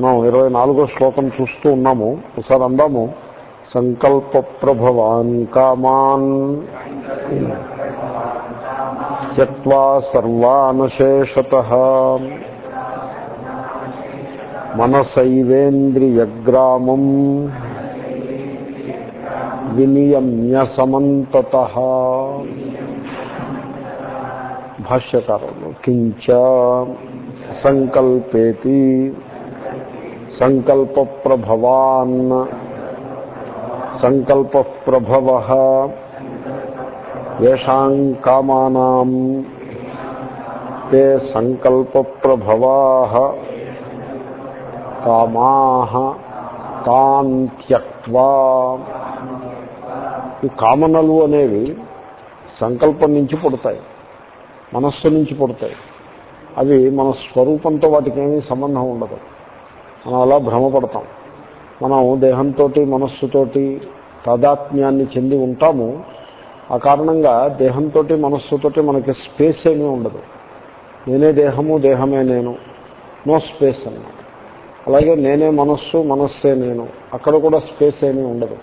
మనం ఇరవై నాలుగో శ్లోకం చూస్తూ ఉన్నాము. ఒకసారి అందాము. సంకల్ప ప్రభవాన్ కామాన్ త్యక్వా సర్వానశేషత మనసైవేంద్రియగ్రామం వినియమ్య సమంతత భాష్యకారంలో. కించ సంకల్పేతి సంకల్ప ప్రభవాన్ సంకల్ప ప్రభవ ఏషాం కామానాం. తే సంకల్ప ప్రభవా కామా. తాన్ త్యక్వా. ఈ కామనలు అనేవి సంకల్పం నుంచి పుడతాయి. మనస్సు నుంచి పుడతాయి. అవి మన స్వరూపంతో వాటికి ఏమీ సంబంధం ఉండదు. మనం అలా భ్రమపడతాం. మనం దేహంతో మనస్సుతోటి తాదాత్మ్యాన్ని చెంది ఉంటాము. ఆ కారణంగా దేహంతో మనస్సుతోటి మనకి స్పేస్ ఏమీ ఉండదు. నేనే దేహము దేహమే నేను. నో స్పేస్ అన్నమాట. అలాగే నేనే మనస్సు మనస్సే నేను. అక్కడ కూడా స్పేస్ ఏమీ ఉండదు.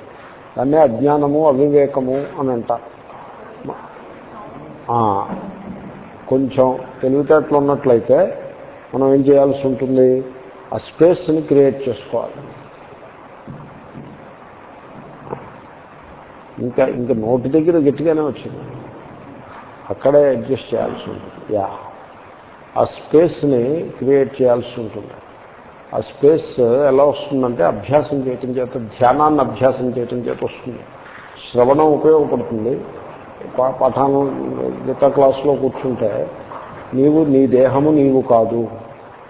దాన్నే అజ్ఞానము అవివేకము అని అంటారు కొంచెం తెలివితేటలు ఉన్నట్లయితే మనం ఏం చేయాల్సి ఉంటుంది? ఆ స్పేస్ని క్రియేట్ చేసుకోవాలి. ఇంకా ఇంకా నోటి దగ్గర గట్టిగానే వచ్చింది. అక్కడే అడ్జస్ట్ చేయాల్సి ఉంటుంది. యా. ఆ స్పేస్ని క్రియేట్ చేయాల్సి ఉంటుంది. ఆ స్పేస్ ఎలా వస్తుందంటే అభ్యాసం చేయటం చేత ధ్యానాన్ని అభ్యాసం చేయటం చేత వస్తుంది. శ్రవణం ఉపయోగపడుతుంది. పఠానం గీత క్లాసులో కూర్చుంటే నీవు నీ దేహము నీవు కాదు.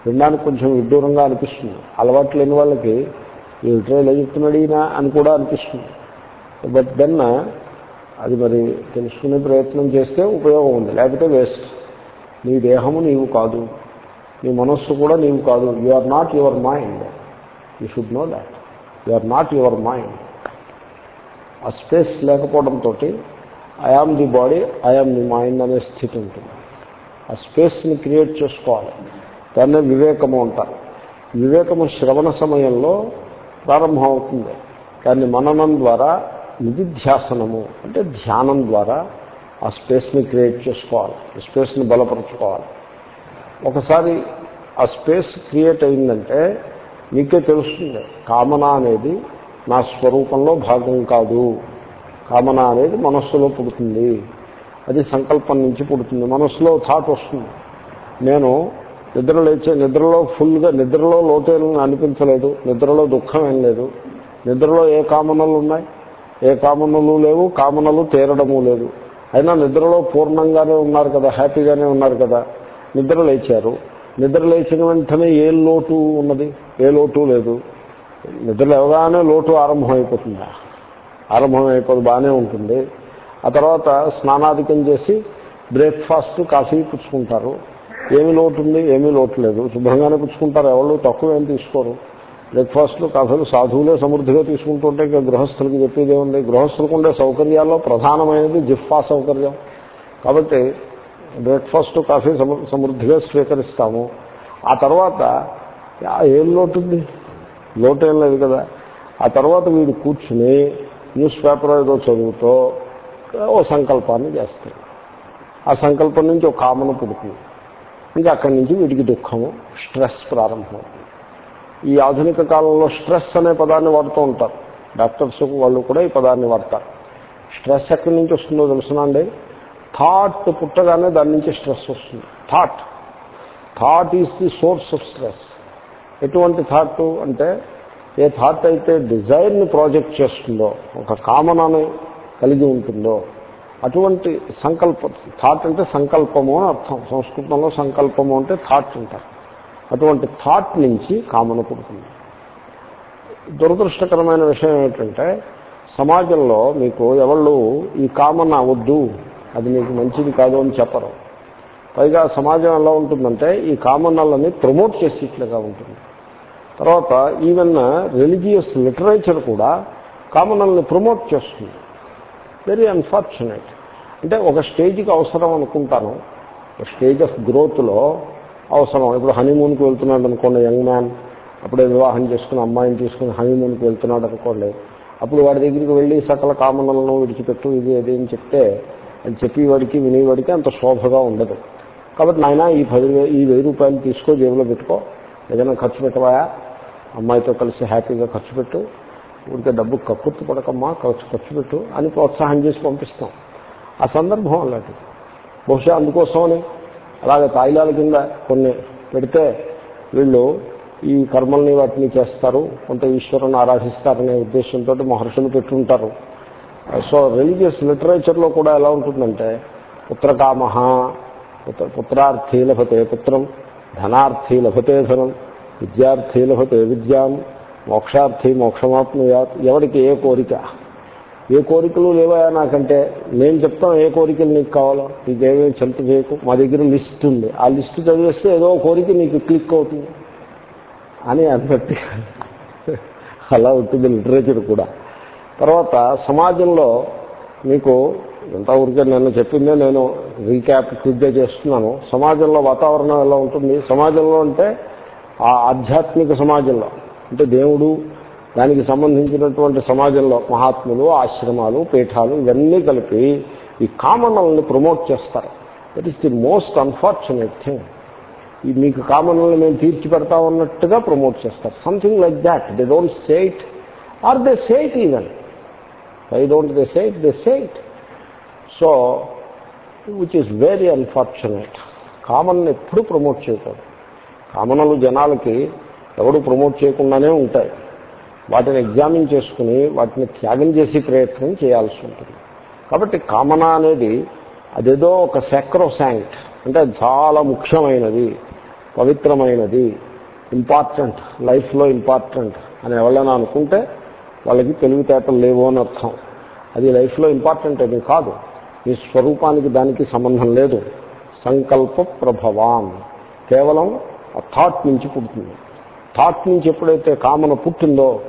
వినడానికి కొంచెం విడ్డూరంగా అనిపిస్తుంది. అలవాటు లేని వాళ్ళకి ఏమిటో ఇలా చెప్తున్నాడు ఈయన అని కూడా అనిపిస్తుంది. బట్ దెన్ uh, అది మరి తెలుసుకునే ప్రయత్నం చేస్తే ఉపయోగం ఉంది. లేకపోతే వేస్ట్ నీ దేహము నీవు కాదు. నీ మనస్సు కూడా నీవు కాదు. You are not your mind you should know that you are not your mind ఆ స్పేస్ లేకపోవడంతో I am the body I am the mind అనే స్థితి ఉంటుంది. ఆ స్పేస్ని క్రియేట్ చేసుకోవాలి. దాన్నే వివేకము అంటారు. వివేకము శ్రవణ సమయంలో ప్రారంభం అవుతుంది దాన్ని మననం ద్వారా నిధిధ్యాసనము అంటే ధ్యానం ద్వారా ఆ స్పేస్ని క్రియేట్ చేసుకోవాలి స్పేస్ని బలపరుచుకోవాలి. ఒకసారి ఆ స్పేస్ క్రియేట్ అయిందంటే మీకే తెలుస్తుంది కామన అనేది నా స్వరూపంలో భాగం కాదు. కామన అనేది మనస్సులో పుడుతుంది. అది సంకల్పం నుంచి పుడుతుంది మనస్సులో థాట్ వస్తుంది. నేను నిద్ర లేచే నిద్రలో ఫుల్గా నిద్రలో లోటేను అనిపించలేదు. నిద్రలో దుఃఖం ఏం లేదు. నిద్రలో ఏ కామనలు ఉన్నాయి? ఏ కామనలు లేవు. కామనలు తీరడము లేదు. అయినా నిద్రలో పూర్ణంగానే ఉన్నారు కదా హ్యాపీగానే ఉన్నారు కదా నిద్ర లేచారు. నిద్ర లేచిన వెంటనే ఏ లోటు ఉన్నది? ఏ లోటు లేదు. నిద్ర లేవగానే లోటు ఆరంభమైపోతుందా? ఆరంభం అయిపోదు బాగానే ఉంటుంది. ఆ తర్వాత స్నానాధికం చేసి బ్రేక్ఫాస్ట్ కాఫీ పుచ్చుకుంటారు. ఏమి లోటు ఉంది ఏమీ లోటు లేదు శుభ్రంగానే పుచ్చుకుంటారు. ఎవరు తక్కువ ఏం తీసుకోరు. బ్రేక్ఫాస్ట్లు కాఫీలు సాధువులే సమృద్ధిగా తీసుకుంటుంటే ఇంకా గృహస్థులకు చెప్పేది ఏముంది? గృహస్థులకు ఉండే సౌకర్యాల్లో ప్రధానమైనది జిఫ్ఫా సౌకర్యం. కాబట్టి బ్రేక్ఫాస్ట్ కాఫీ సమృద్ధిగా స్వీకరిస్తాము. ఆ తర్వాత ఏం లోటు ఉంది లోటు ఏం లేదు కదా. ఆ తర్వాత వీడు కూర్చుని న్యూస్ పేపర్ ఏదో చదువుతో ఓ సంకల్పాన్ని చేస్తాడు. ఆ సంకల్పం నుంచి ఒక కామన పుడుతుంది. ఇంకా అక్కడి నుంచి వీటికి దుఃఖము స్ట్రెస్ ప్రారంభం. ఈ ఆధునిక కాలంలో స్ట్రెస్ అనే పదాన్ని వాడుతూ ఉంటారు. డాక్టర్స్ వాళ్ళు కూడా ఈ పదాన్ని వాడతారు. స్ట్రెస్ ఎక్కడి నుంచి వస్తుందో తెలుసునండి థాట్ పుట్టగానే దాని నుంచి స్ట్రెస్ వస్తుంది. Thought. Thought is the source of stress. ఎటువంటి థాట్ అంటే ఏ థాట్ అయితే డిజైర్ని ప్రాజెక్ట్ చేస్తుందో ఒక కామనని కలిగి ఉంటుందో అటువంటి సంకల్ప థాట్ అంటే సంకల్పము అని అర్థం. సంస్కృతంలో సంకల్పము అంటే థాట్ అంటారు. అటువంటి థాట్ నుంచి కామన పుడుతుంది. దురదృష్టకరమైన విషయం ఏమిటంటే సమాజంలో మీకు ఎవళ్ళు ఈ కామన్ అవద్దు అది మీకు మంచిది కాదు అని చెప్పరు. పైగా సమాజం ఎలా ఉంటుందంటే ఈ కామన్నలని ప్రమోట్ చేసేట్లుగా ఉంటుంది. తర్వాత ఈవెన్ రిలీజియస్ లిటరేచర్ కూడా కామనల్ని ప్రమోట్ చేస్తుంది. వెరీ అన్ఫార్చునేట్ అంటే ఒక స్టేజ్కి అవసరం అనుకుంటాను. స్టేజ్ ఆఫ్ గ్రోత్లో అవసరం. ఇప్పుడు హనీమూన్కి వెళ్తున్నాడు అనుకోండి యంగ్ మ్యాన్ అప్పుడే వివాహం చేసుకుని అమ్మాయిని తీసుకుని హనీమూన్కి వెళ్తున్నాడు అనుకోండి అప్పుడు వాడి దగ్గరికి వెళ్ళి సకల కామనలను విడిచిపెట్టు ఇది అది అని చెప్తే అది చెప్పేవాడికి వినేవాడికి అంత శోభగా ఉండదు. కాబట్టి నాయన ఈ పది ఈ వెయ్యి రూపాయలు తీసుకో జేబులో పెట్టుకో. ఏదైనా ఖర్చు పెట్టవాయా అమ్మాయితో కలిసి హ్యాపీగా ఖర్చు పెట్టు. ఊరికే డబ్బు కక్కుర్తి పడకమ్మా ఖర్చు ఖర్చు పెట్టు అని ప్రోత్సాహం చేసి పంపిస్తాం. ఆ సందర్భం అలాంటిది. బహుశా అందుకోసమని అలాగే తాయిలాల కింద కొన్ని పెడితే వీళ్ళు ఈ కర్మల్ని వాటిని చేస్తారు కొంత ఈశ్వరుని ఆరాధిస్తారనే ఉద్దేశంతో మహర్షులు పెట్టుంటారు. సో రిలీజియస్ లిటరేచర్లో కూడా ఎలా ఉంటుందంటే పుత్రకామ పుత్ర పుత్రార్థీ లభతే పుత్రం ధనార్థీ లభతే ధనం విద్యార్థీ లభతే విద్యాం మోక్షార్థి మోక్షమాత్మయాత్ ఎవరికి ఏ కోరిక ఏ కోరికలు లేవా నాకంటే? నేను చెప్తాను ఏ కోరికలు నీకు కావాలో. నీకేమేమి చెంత చేయకు? మా దగ్గర లిస్ట్ ఉంది. ఆ లిస్ట్ చదివేస్తే ఏదో కోరిక నీకు క్లిక్ అవుతుంది. అని అన్నట్టు అలా ఉంటుంది లిటరేచర్ కూడా. తర్వాత సమాజంలో మీకు ఎంత ఊరికే నిన్న చెప్పిందే నేను రీక్యాప్ క్విక్గా చేస్తున్నాను. సమాజంలో వాతావరణం ఎలా ఉంటుంది? సమాజంలో అంటే ఆ ఆధ్యాత్మిక సమాజంలో. అంటే దేవుడు దానికి సంబంధించినటువంటి సమాజంలో మహాత్ములు ఆశ్రమాలు పీఠాలు ఇవన్నీ కలిపి ఈ కామనల్ని ప్రమోట్ చేస్తారు. That is the most unfortunate thing ఈ మీకు కామనల్ని మేము తీర్చి పెడతా ఉన్నట్టుగా ప్రమోట్ చేస్తారు something like that they don't said or they said even I don't they said they said so which is very unfortunate common ఎప్పుడు ప్రమోట్ చేయకూడదు. కామనలు జనాలకి ఎవడు ప్రమోట్ చేయకుండానే ఉంటాయి. వాటిని ఎగ్జామిన్ చేసుకుని వాటిని త్యాగం చేసే ప్రయత్నం చేయాల్సి ఉంటుంది. కాబట్టి కామన అనేది అదేదో ఒక శాంక్ట్ అంటే చాలా ముఖ్యమైనది పవిత్రమైనది ఇంపార్టెంట్ లైఫ్లో ఇంపార్టెంట్ అని ఎవరైనా అనుకుంటే వాళ్ళకి తెలివితేటలు లేవు అని అర్థం. అది లైఫ్లో ఇంపార్టెంట్ అది కాదు. మీ స్వరూపానికి దానికి సంబంధం లేదు. సంకల్ప ప్రభవాన్. కేవలం ఆ థాట్ నుంచి పుడుతుంది. థాట్ నుంచి ఎప్పుడైతే కామన పుట్టిందో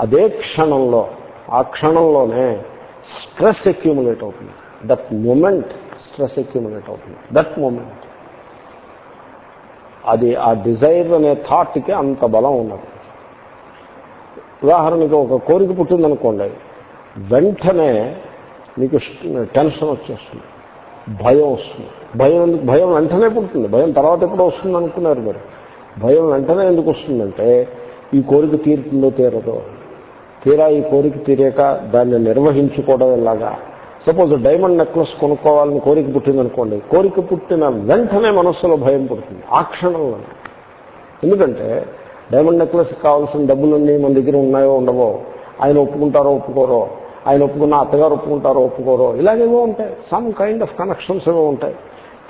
అదే క్షణంలో ఆ క్షణంలోనే స్ట్రెస్ అక్యూములేట్ అవుతుంది. దట్ మూమెంట్ స్ట్రెస్ అక్యూములేట్ అవుతుంది. దట్ మూమెంట్ అది ఆ డిజైర్ అనే థాట్కి అంత బలం ఉన్నది ఉదాహరణకి ఒక కోరిక పుట్టిందనుకోండి. వెంటనే మీకు టెన్షన్ వచ్చేస్తుంది. భయం వస్తుంది. భయం ఎందుకు? భయం వెంటనే పుడుతుంది. భయం తర్వాత ఎప్పుడు వస్తుంది అనుకున్నారు మీరు. భయం వెంటనే ఎందుకు వస్తుందంటే ఈ కోరిక తీరుతుందో తీరదో తీరా ఈ కోరిక తీరాక దాన్ని నిర్వహించుకోవడం ఎలాగా సపోజ్ డైమండ్ నెక్లెస్ కొనుక్కోవాలని కోరిక పుట్టిందనుకోండి కోరిక పుట్టిన వెంటనే మనస్సులో భయం పుడుతుంది ఆ క్షణంలో ఎందుకంటే డైమండ్ నెక్లెస్ కావాల్సిన డబ్బులన్నీ మన దగ్గర ఉన్నాయో ఉండవో ఆయన ఒప్పుకుంటారో ఒప్పుకోరో ఆయన ఒప్పుకున్న అత్తగారు ఒప్పుకుంటారో ఒప్పుకోరో ఇలాగేవో ఉంటాయి. సమ్ కైండ్ ఆఫ్ కనెక్షన్స్ ఏవో ఉంటాయి.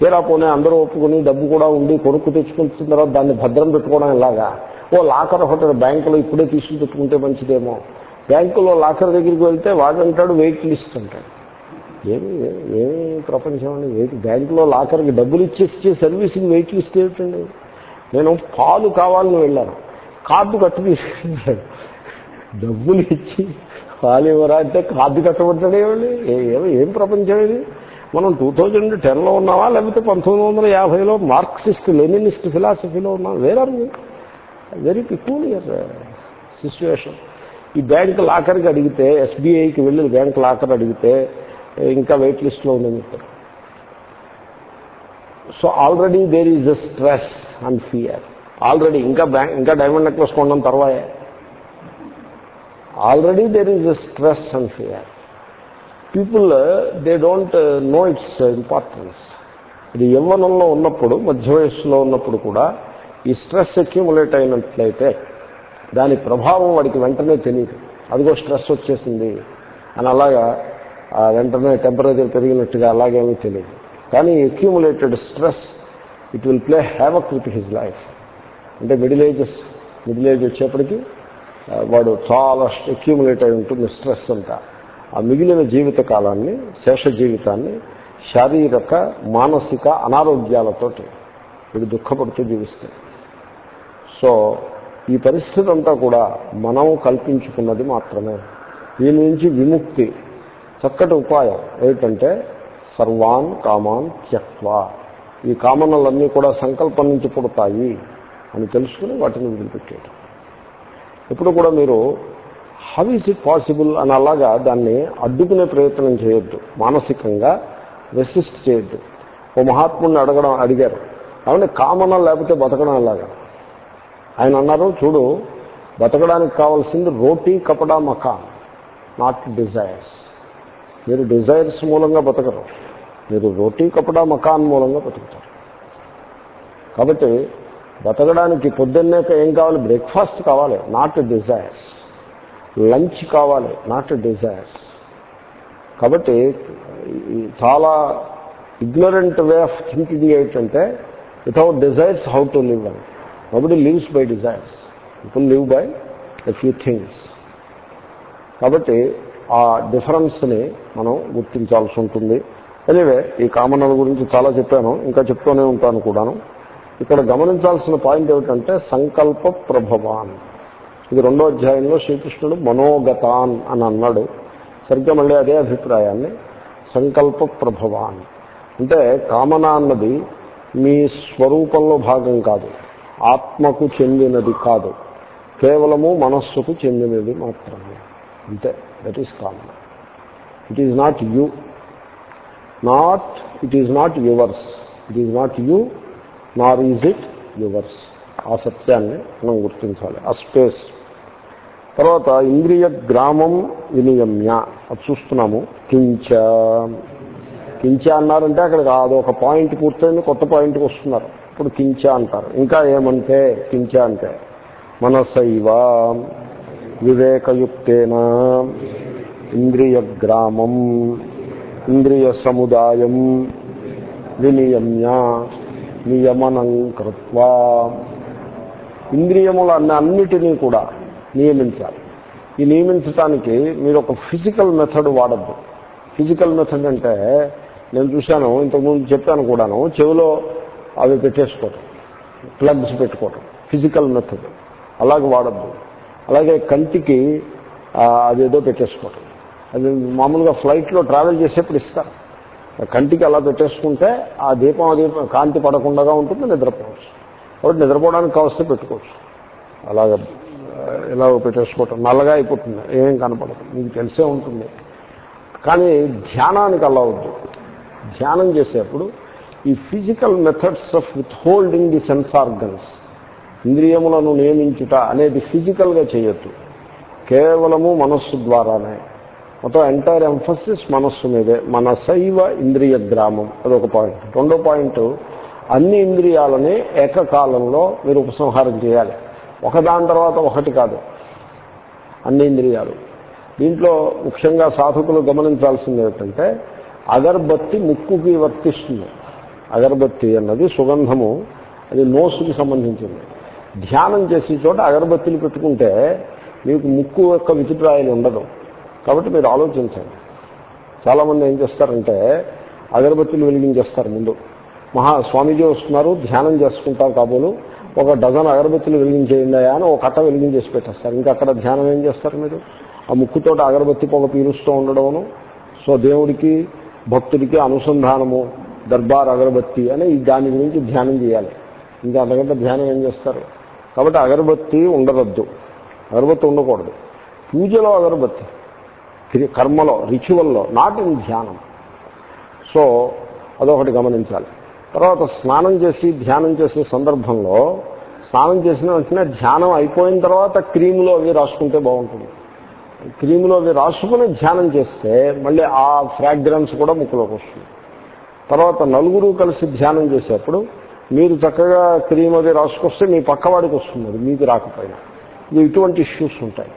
తీరా పోనీ అందరూ ఒప్పుకుని డబ్బు కూడా ఉండి కొనుక్కు తెచ్చుకున్న తర్వాత దాన్ని భద్రం పెట్టుకోవడం ఇలాగా ఓ లాకర్ హోటల్ బ్యాంకులో ఇప్పుడే తీసుకుని పెట్టుకుంటే మంచిదేమో. బ్యాంకులో లాకర్ దగ్గరికి వెళ్తే వాడంటాడు వెయిట్ లిస్ట్ అంటాడు. ఏమి ఏమి ప్రపంచం అండి? వెయిట్ బ్యాంకులో లాకర్కి డబ్బులు ఇచ్చేసి సర్వీసింగ్ వెయిట్ లిస్ట్ ఏమిటండి? నేను పాలు కావాలని వెళ్ళాను. కార్డు కట్టు తీసుకెళ్ళాడు. డబ్బులు ఇచ్చి పాలు ఇవ్వరా అంటే కార్డు కట్టబడ్డాడేమండి ఏం ప్రపంచం ఇది? మనం టూ థౌజండ్ టెన్లో ఉన్నావా లేకపోతే పంతొమ్మిది వందల యాభైలో మార్క్సిస్ట్ లెనినిస్ట్ ఫిలాసఫీలో ఉన్నాం వేరే వెరీ పిక్యూలియర్ సిచ్యువేషన్ ఈ బ్యాంక్ లాకర్కి అడిగితే ఎస్బీఐకి వెళ్ళి బ్యాంక్ లాకర్ అడిగితే ఇంకా వెయిట్ లిస్ట్లో ఉందని చెప్తారు. So already there is a stress and fear. Already ఇంకా బ్యాంక్ ఇంకా డైమండ్ నెక్లెస్ కొనడం తర్వాయే. Already there is a stress and fear. People they don't know its importance. ఇది యవ్వనంలో ఉన్నప్పుడు మధ్య వయస్సులో ఉన్నప్పుడు కూడా ఈ స్ట్రెస్ అక్యుములేట్ అయినట్లయితే దాని ప్రభావం వాడికి వెంటనే తెలియదు అదిగో స్ట్రెస్ వచ్చేసింది అని అలాగా వెంటనే టెంపరేచర్ పెరిగినట్టుగా అలాగేమీ తెలియదు కానీ accumulated stress it will play havoc with his life అంటే మిడిల్ ఏజెస్ మిడిల్ ఏజ్ వచ్చేప్పటికీ వాడు చాలా అక్యూములేట్ అయి ఉంటుంది స్ట్రెస్ అంతా. ఆ మిగిలిన జీవిత కాలాన్ని శేష జీవితాన్ని శారీరక మానసిక అనారోగ్యాలతోటి వీడు దుఃఖపడుతూ జీవిస్తాడు. సో ఈ పరిస్థితి అంతా కూడా మనం కల్పించుకున్నది మాత్రమే. దీని నుంచి విముక్తి చక్కటి ఉపాయం ఏమిటంటే సర్వాన్ కామాన్ త్యక్వ. ఈ కామనలన్నీ కూడా సంకల్పం నుంచి పుడతాయి అని తెలుసుకుని వాటిని వదిలిపెట్టేయటం. ఇప్పుడు కూడా మీరు హౌ ఈజ్ ఇట్ పాసిబుల్ అని అలాగా దాన్ని అడ్డుకునే ప్రయత్నం చేయొద్దు. మానసికంగా రెసిస్ట్ చేయొద్దు. ఓ మహాత్ముడిని అడగడం అడిగారు. కాబట్టి కామన లేకపోతే బతకడం అలాగా ఆయన అన్నారు చూడు బతకడానికి కావాల్సింది రోటీ కపడా మకాన్ నాట్ డిజైర్స్ మీరు డిజైర్స్ మూలంగా బతకరు. మీరు రోటీ కపడా మకాన్ మూలంగా బతుకుతారు. కాబట్టి బతకడానికి పొద్దున్నే ఏం కావాలి? బ్రేక్ఫాస్ట్ కావాలి నాట్ డిజైర్స్ లంచ్ కావాలి నాట్ డిజైర్స్ కాబట్టి చాలా ఇగ్నరెంట్ వే ఆఫ్ థింకింగ్ ఏంటంటే without desires how to live అని nobody lives by desires people live by a few things కాబట్టి ఆ డిఫరెన్స్ని మనం గుర్తించాల్సి ఉంటుంది. ఎనివే ఈ కామనల గురించి చాలా చెప్పాను. ఇంకా చెప్తూనే ఉంటాను కూడాను. ఇక్కడ గమనించాల్సిన పాయింట్ ఏమిటంటే సంకల్ప ప్రభవాన్. ఇది రెండో అధ్యాయంలో శ్రీకృష్ణుడు మనోగతాన్ అని అన్నాడు. సరిగ్గా మళ్ళీ అదే అభిప్రాయాన్ని. సంకల్ప ప్రభవాన్. అంటే కామన అన్నది మీ స్వరూపంలో భాగం కాదు. ఆత్మకు చెందినది కాదు. కేవలము మనస్సుకు చెందినది మాత్రమే. అంతే. That is common it is not you not it is not yours it is not you nor is it yours ఆ సత్యాన్ని మనం గుర్తించాలి. ఆ స్పేస్ తర్వాత ఇంద్రియ గ్రామం వినియమ్య. అది చూస్తున్నాము. కించ. కించ అన్నారంటే అక్కడ అదొక పాయింట్ పూర్తయింది కొత్త పాయింట్కి వస్తున్నారు. ఇప్పుడు కించ అంటారు. ఇంకా ఏమంటే కించ అంటే మనసైవ వివేకయుక్తేన ఇంద్రియ గ్రామం ఇంద్రియ సముదాయం వినియమ్య నియమనం కృత్వా. ఇంద్రియములన్న అన్నిటినీ కూడా నియమించాలి. ఈ నియమించటానికి మీరు ఒక ఫిజికల్ మెథడ్ వాడద్దు. ఫిజికల్ మెథడ్ అంటే నేను చూశాను ఇంతకుముందు చెప్పాను కూడాను చెవిలో అవి పెట్టేసుకోవటం. ప్లగ్స్ పెట్టుకోవటం. ఫిజికల్ మెథడ్ అలాగే వాడద్దు. అలాగే కంటికి అదేదో పెట్టేసుకోవటం. అది మామూలుగా ఫ్లైట్లో ట్రావెల్ చేసేప్పుడు ఇస్తారు. కంటికి అలా పెట్టేసుకుంటే ఆ దీపం ఆ దీపం కాంతి పడకుండా ఉంటుంది నిద్రపోవచ్చు. కాబట్టి నిద్రపోవడానికి కావస్తే పెట్టుకోవచ్చు. అలాగ ఇలా పెట్టేసుకోవటం. నల్లగా అయిపోతుంది. ఏం కనపడదు. మీకు తెలిసే ఉంటుంది. కానీ ధ్యానానికి అలా వద్దు. ధ్యానం చేసేప్పుడు ఈ physical methods of withholding the sense organs. ఇంద్రియములను నియమించుట అనేది ఫిజికల్గా చేయొద్దు. కేవలము మనస్సు ద్వారానే. మొత్తం ఎంటైర్ ఎంఫసిస్ మనస్సు మీదే. మనసైవ ఇంద్రియ గ్రామం. అదొక పాయింట్. రెండో పాయింట్ అన్ని ఇంద్రియాలని ఏకకాలంలో మీరు ఉపసంహారం చేయాలి. ఒకదాని తర్వాత ఒకటి కాదు. అన్ని ఇంద్రియాలు. దీంట్లో ముఖ్యంగా సాధకులు గమనించాల్సింది ఏమిటంటే అగర్బత్తి ముక్కుకి వర్తిస్తుంది. అగరబత్తి అన్నది సుగంధము అది నోసుకి సంబంధించింది. ధ్యానం చేసే చోట అగరబత్తిని పెట్టుకుంటే మీకు ముక్కు యొక్క విచిత్రాయలు ఉండదు. కాబట్టి మీరు ఆలోచించండి. చాలామంది ఏం చేస్తారంటే అగరబత్తిని వెలిగించేస్తారు ముందు. మహా స్వామీజీ వస్తున్నారు ధ్యానం చేసుకుంటారు కాబోలు. ఒక డజన్ అగరబత్తులు వెలిగించేయండి అని ఒక కట్ట వెలిగించేసి పెట్టేస్తారు. ఇంకా అక్కడ ధ్యానం ఏం చేస్తారు మీరు? ఆ ముక్కుతోటి అగరబత్తి పొగ పీలుస్తూ ఉండడమును. సో దేవుడికి భక్తుడికి అనుసంధానము. దర్బార్ అగరబత్తి అని దాని గురించి ధ్యానం చేయాలి. ఇంకా అంతకంటే ధ్యానం ఏం చేస్తారు? కాబట్టి అగరబత్తి ఉండవద్దు. అగరబత్తి ఉండకూడదు. పూజలో అగరబత్తి కర్మలో రిచువల్లో నాట్ ఇన్ ధ్యానం. సో అదొకటి గమనించాలి. తర్వాత స్నానం చేసి ధ్యానం చేసే సందర్భంలో స్నానం చేసిన వెంటనే ధ్యానం అయిపోయిన తర్వాత క్రీములో అవి రాసుకుంటే బాగుంటుంది. క్రీములో అవి రాసుకుని ధ్యానం చేస్తే మళ్ళీ ఆ ఫ్రాగ్రెన్స్ కూడా ముక్కులోకి వస్తుంది. తర్వాత నలుగురు కలిసి ధ్యానం చేసేప్పుడు మీరు చక్కగా క్రీమ్ అది రాసుకొస్తే మీ పక్కవాడికి వస్తుంది మీకు రాకపోయినా. ఇది ఇటువంటి ఇష్యూస్ ఉంటాయి.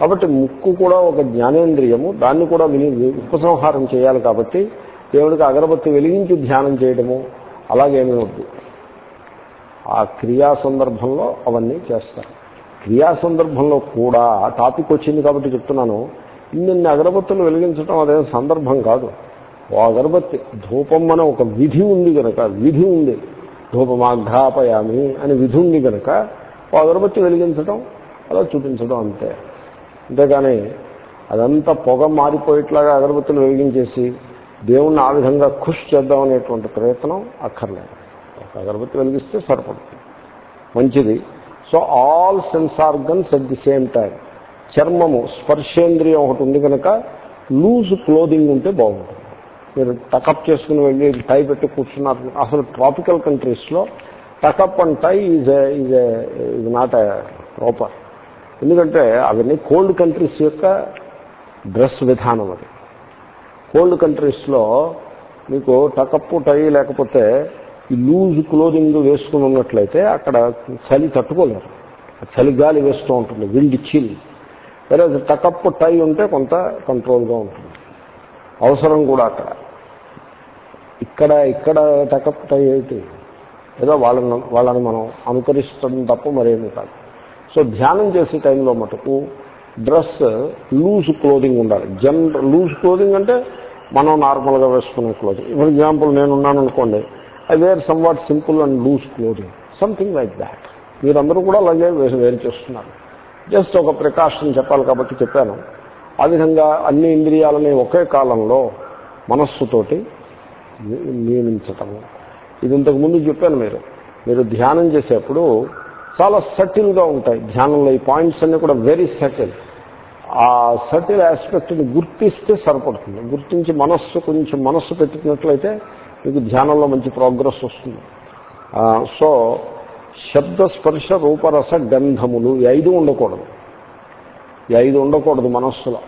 కాబట్టి ముక్కు కూడా ఒక జ్ఞానేంద్రియము దాన్ని కూడా విని ఉపసంహారం చేయాలి కాబట్టి దేవుడికి అగరబత్తి వెలిగించి ధ్యానం చేయడము అలాగేమీ వద్దు. ఆ క్రియా సందర్భంలో అవన్నీ చేస్తారు. క్రియా సందర్భంలో కూడా ఆ టాపిక్ వచ్చింది కాబట్టి చెప్తున్నాను ఇన్ని అగరబత్తులు వెలిగించడం అదే సందర్భం కాదు. అగరబత్తి ధూపం అనే ఒక విధి ఉంది కనుక విధి ఉంది. ధూపమాఘ్రాపయామి అని విధి ఉంది కనుక ఓ అగరబత్తి వెలిగించడం అలా చూపించడం అంతే. అంతేగాని అదంతా పొగ మారిపోయేట్లాగా అగరబత్తులు వెలిగించేసి దేవుణ్ణి ఆ విధంగా ఖుష్ చేద్దాం అనేటువంటి ప్రయత్నం అక్కర్లేదు. ఒక అగరబత్తి వెలిగిస్తే సరిపడుతుంది. మంచిది. So all sense organs at the same time చర్మము స్పర్శేంద్రియం ఒకటి ఉంది కనుక లూజ్ క్లోదింగ్ ఉంటే బాగుంటుంది. మీరు టకప్ చేసుకుని వెళ్ళి టై పెట్టి కూర్చున్నారు. అసలు ట్రాపికల్ కంట్రీస్లో tuck up and tie is is is not proper ఎందుకంటే అవన్నీ కోల్డ్ కంట్రీస్ యొక్క డ్రెస్ విధానం అది. కోల్డ్ కంట్రీస్లో మీకు టకప్పు టై లేకపోతే ఈ లూజ్ క్లోదింగ్ వేసుకుని ఉన్నట్లయితే అక్కడ చలి తట్టుకోలేరు. చలి గాలి వేస్తూ ఉంటుంది విండ్ చిల్ వేరే టకప్పు టై ఉంటే కొంత కంట్రోల్గా ఉంటుంది. అవసరం కూడా అక్కడ. ఇక్కడ ఇక్కడ టకప్ టై ఏదో వాళ్ళని వాళ్ళని మనం అనుకరిస్తుంది తప్ప మరేమి కాదు. సో ధ్యానం చేసే టైంలో మటుకు డ్రెస్ లూజ్ క్లోదింగ్ ఉండాలి. జనరల్ లూజ్ క్లోదింగ్ అంటే మనం నార్మల్గా వేసుకునే క్లోదింగ్. ఫర్ ఎగ్జాంపుల్ నేను ఉన్నాను అనుకోండి I wear somewhat simple and loose clothing. Something like that. మీరందరూ కూడా అలాగే వేసి వేరు చేస్తున్నారు. జస్ట్ ఒక ప్రికాషన్ చెప్పాలి కాబట్టి చెప్పాను. ఆ విధంగా అన్ని ఇంద్రియాలని ఒకే కాలంలో మనస్సుతోటి నియమించటము. ఇది ఇంతకుముందు చెప్పాను మీరు. మీరు ధ్యానం చేసేప్పుడు చాలా సటిల్గా ఉంటాయి. ధ్యానంలో ఈ పాయింట్స్ అన్నీ కూడా వెరీ సటిల్ ఆ సటిల్ ఆస్పెక్ట్ని గుర్తిస్తే సరిపడుతుంది. గుర్తించి మనస్సు కొంచెం మనస్సు పెట్టుకున్నట్లయితే మీకు ధ్యానంలో మంచి ప్రోగ్రెస్ వస్తుంది. సో శబ్ద స్పర్శ రూపరస గంధములు ఈ ఐదు ఉండకూడదు. ఈ ఐదు ఉండకూడదు మనస్సులో.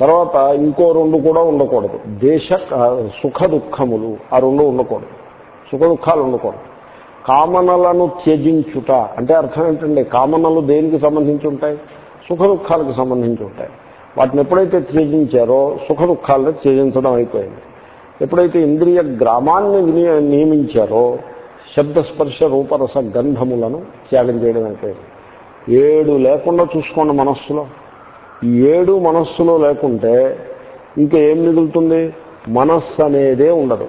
తర్వాత ఇంకో రెండు కూడా ఉండకూడదు. దేశ సుఖ దుఃఖములు ఆ రెండు ఉండకూడదు. సుఖ దుఃఖాలు ఉండకూడదు. కామనలను త్యజించుట అంటే అర్థం ఏంటండి? కామనలు దేనికి సంబంధించి ఉంటాయి? సుఖ దుఃఖాలకు సంబంధించి ఉంటాయి. వాటిని ఎప్పుడైతే త్యజించారో సుఖ దుఃఖాలను త్యజించడం అయిపోయింది. ఎప్పుడైతే ఇంద్రియ గ్రామాన్ని నియమించారో శబ్దస్పర్శ రూపరస గంధములను త్యాగం చేయడం అయిపోయింది. ఏడు లేకుండా చూసుకోండి మనస్సులో. ఈ ఏడు మనస్సులో లేకుంటే ఇంకా ఏం మిగులుతుంది? మనస్సు అనేదే ఉండదు.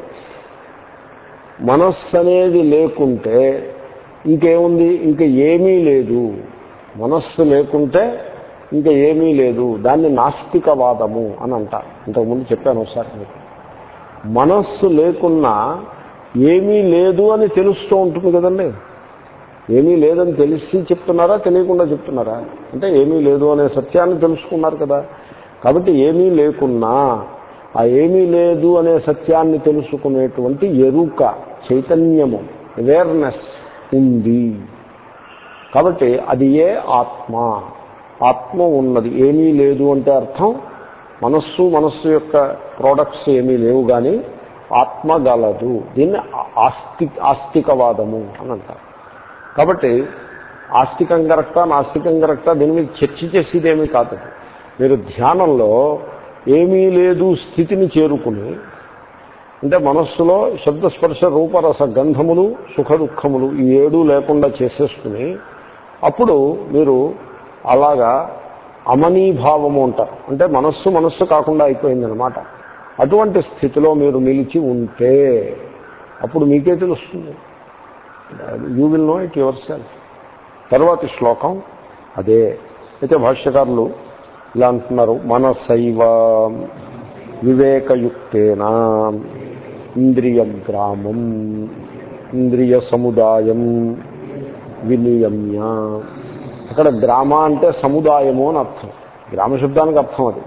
మనస్సు అనేది లేకుంటే ఇంకేముంది? ఇంకా ఏమీ లేదు. మనస్సు లేకుంటే ఇంకా ఏమీ లేదు. దాన్ని నాస్తికవాదము అని అంటారు. ఇంతకుముందు చెప్పాను ఒకసారి మీకు. మనస్సు లేకున్నా ఏమీ లేదు అని తెలుస్తూ ఉంటుంది కదండి. ఏమీ లేదని తెలిసి చెప్తున్నారా? తెలియకుండా చెప్తున్నారా? అంటే ఏమీ లేదు అనే సత్యాన్ని తెలుసుకున్నారు కదా. కాబట్టి ఏమీ లేకున్నా ఆ ఏమీ లేదు అనే సత్యాన్ని తెలుసుకునేటువంటి ఎరుక చైతన్యము అవేర్నెస్ ఉంది. కాబట్టి అది ఏ ఆత్మ? ఆత్మ ఉన్నది. ఏమీ లేదు అంటే అర్థం మనస్సు మనస్సు యొక్క ప్రోడక్ట్స్ ఏమీ లేవు కానీ ఆత్మ గలదు. దీన్ని ఆస్తి ఆస్తికవాదము అని అంటారు. కాబట్టి ఆస్తికం కరెక్టా నాస్తికం కరెక్టా? దీని మీద చర్చ చేసేదేమీ కాదు. మీరు ధ్యానంలో ఏమీ లేదు స్థితిని చేరుకుని అంటే మనస్సులో శబ్దస్పర్శ రూపరస గంధములు సుఖ దుఃఖములు ఈ ఏడు లేకుండా చేసేసుకుని అప్పుడు మీరు అలాగా అమనీభావము అంటారు. అంటే మనస్సు మనస్సు కాకుండా అయిపోయిందనమాట అటువంటి స్థితిలో మీరు నిలిచి ఉంటే అప్పుడు మీకే తెలుస్తుంది. You will know it yourself తర్వాతి శ్లోకం అదే. అయితే భాష్యకారులు ఇలా అంటున్నారు మనసైవ వివేకయుక్తేనా ఇంద్రియ గ్రామం ఇంద్రియ సముదాయం వినియమ్య. అక్కడ గ్రామ అంటే సముదాయము అని అర్థం. గ్రామ శబ్దానికి అర్థం అది.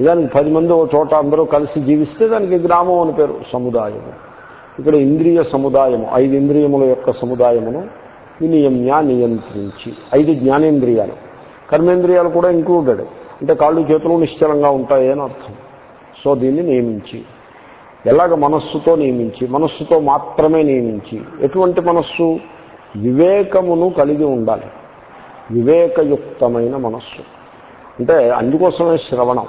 నిజానికి పది మంది ఒక చోట అందరూ కలిసి జీవిస్తే దానికి గ్రామం అని పేరు సముదాయము. ఇక్కడ ఇంద్రియ సముదాయము ఐదు ఇంద్రియముల యొక్క సముదాయమును వినియమ్య నియంత్రించి ఐదు జ్ఞానేంద్రియాలు. కర్మేంద్రియాలు కూడా ఇంక్లూడెడ్. అంటే కాళ్ళు చేతులు నిశ్చలంగా ఉంటాయి అని అర్థం. సో దీన్ని నియమించి ఎలాగ మనస్సుతో నియమించి మనస్సుతో మాత్రమే నియమించి ఎటువంటి మనస్సు? వివేకమును కలిగి ఉండాలి. వివేకయుక్తమైన మనస్సు. అంటే అందుకోసమే శ్రవణం.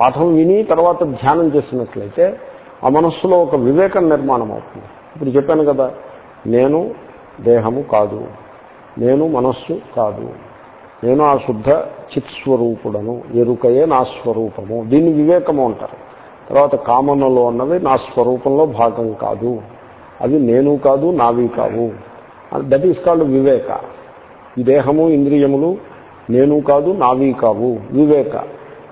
పాఠం విని తర్వాత ధ్యానం చేసినట్లయితే ఆ మనస్సులో ఒక వివేకం నిర్మాణం అవుతుంది. ఇప్పుడు చెప్పాను కదా నేను దేహము కాదు నేను మనస్సు కాదు నేను ఆ శుద్ధ చిత్స్వరూపుడను ఎరుకయే నా స్వరూపము దీన్ని వివేకము అంటారు. తర్వాత కామనలు అన్నవి నా స్వరూపంలో భాగం కాదు అవి నేను కాదు నావి కావు. That is called viveka. ఈ దేహము ఇంద్రియములు నేను కాదు నావి కావు వివేక.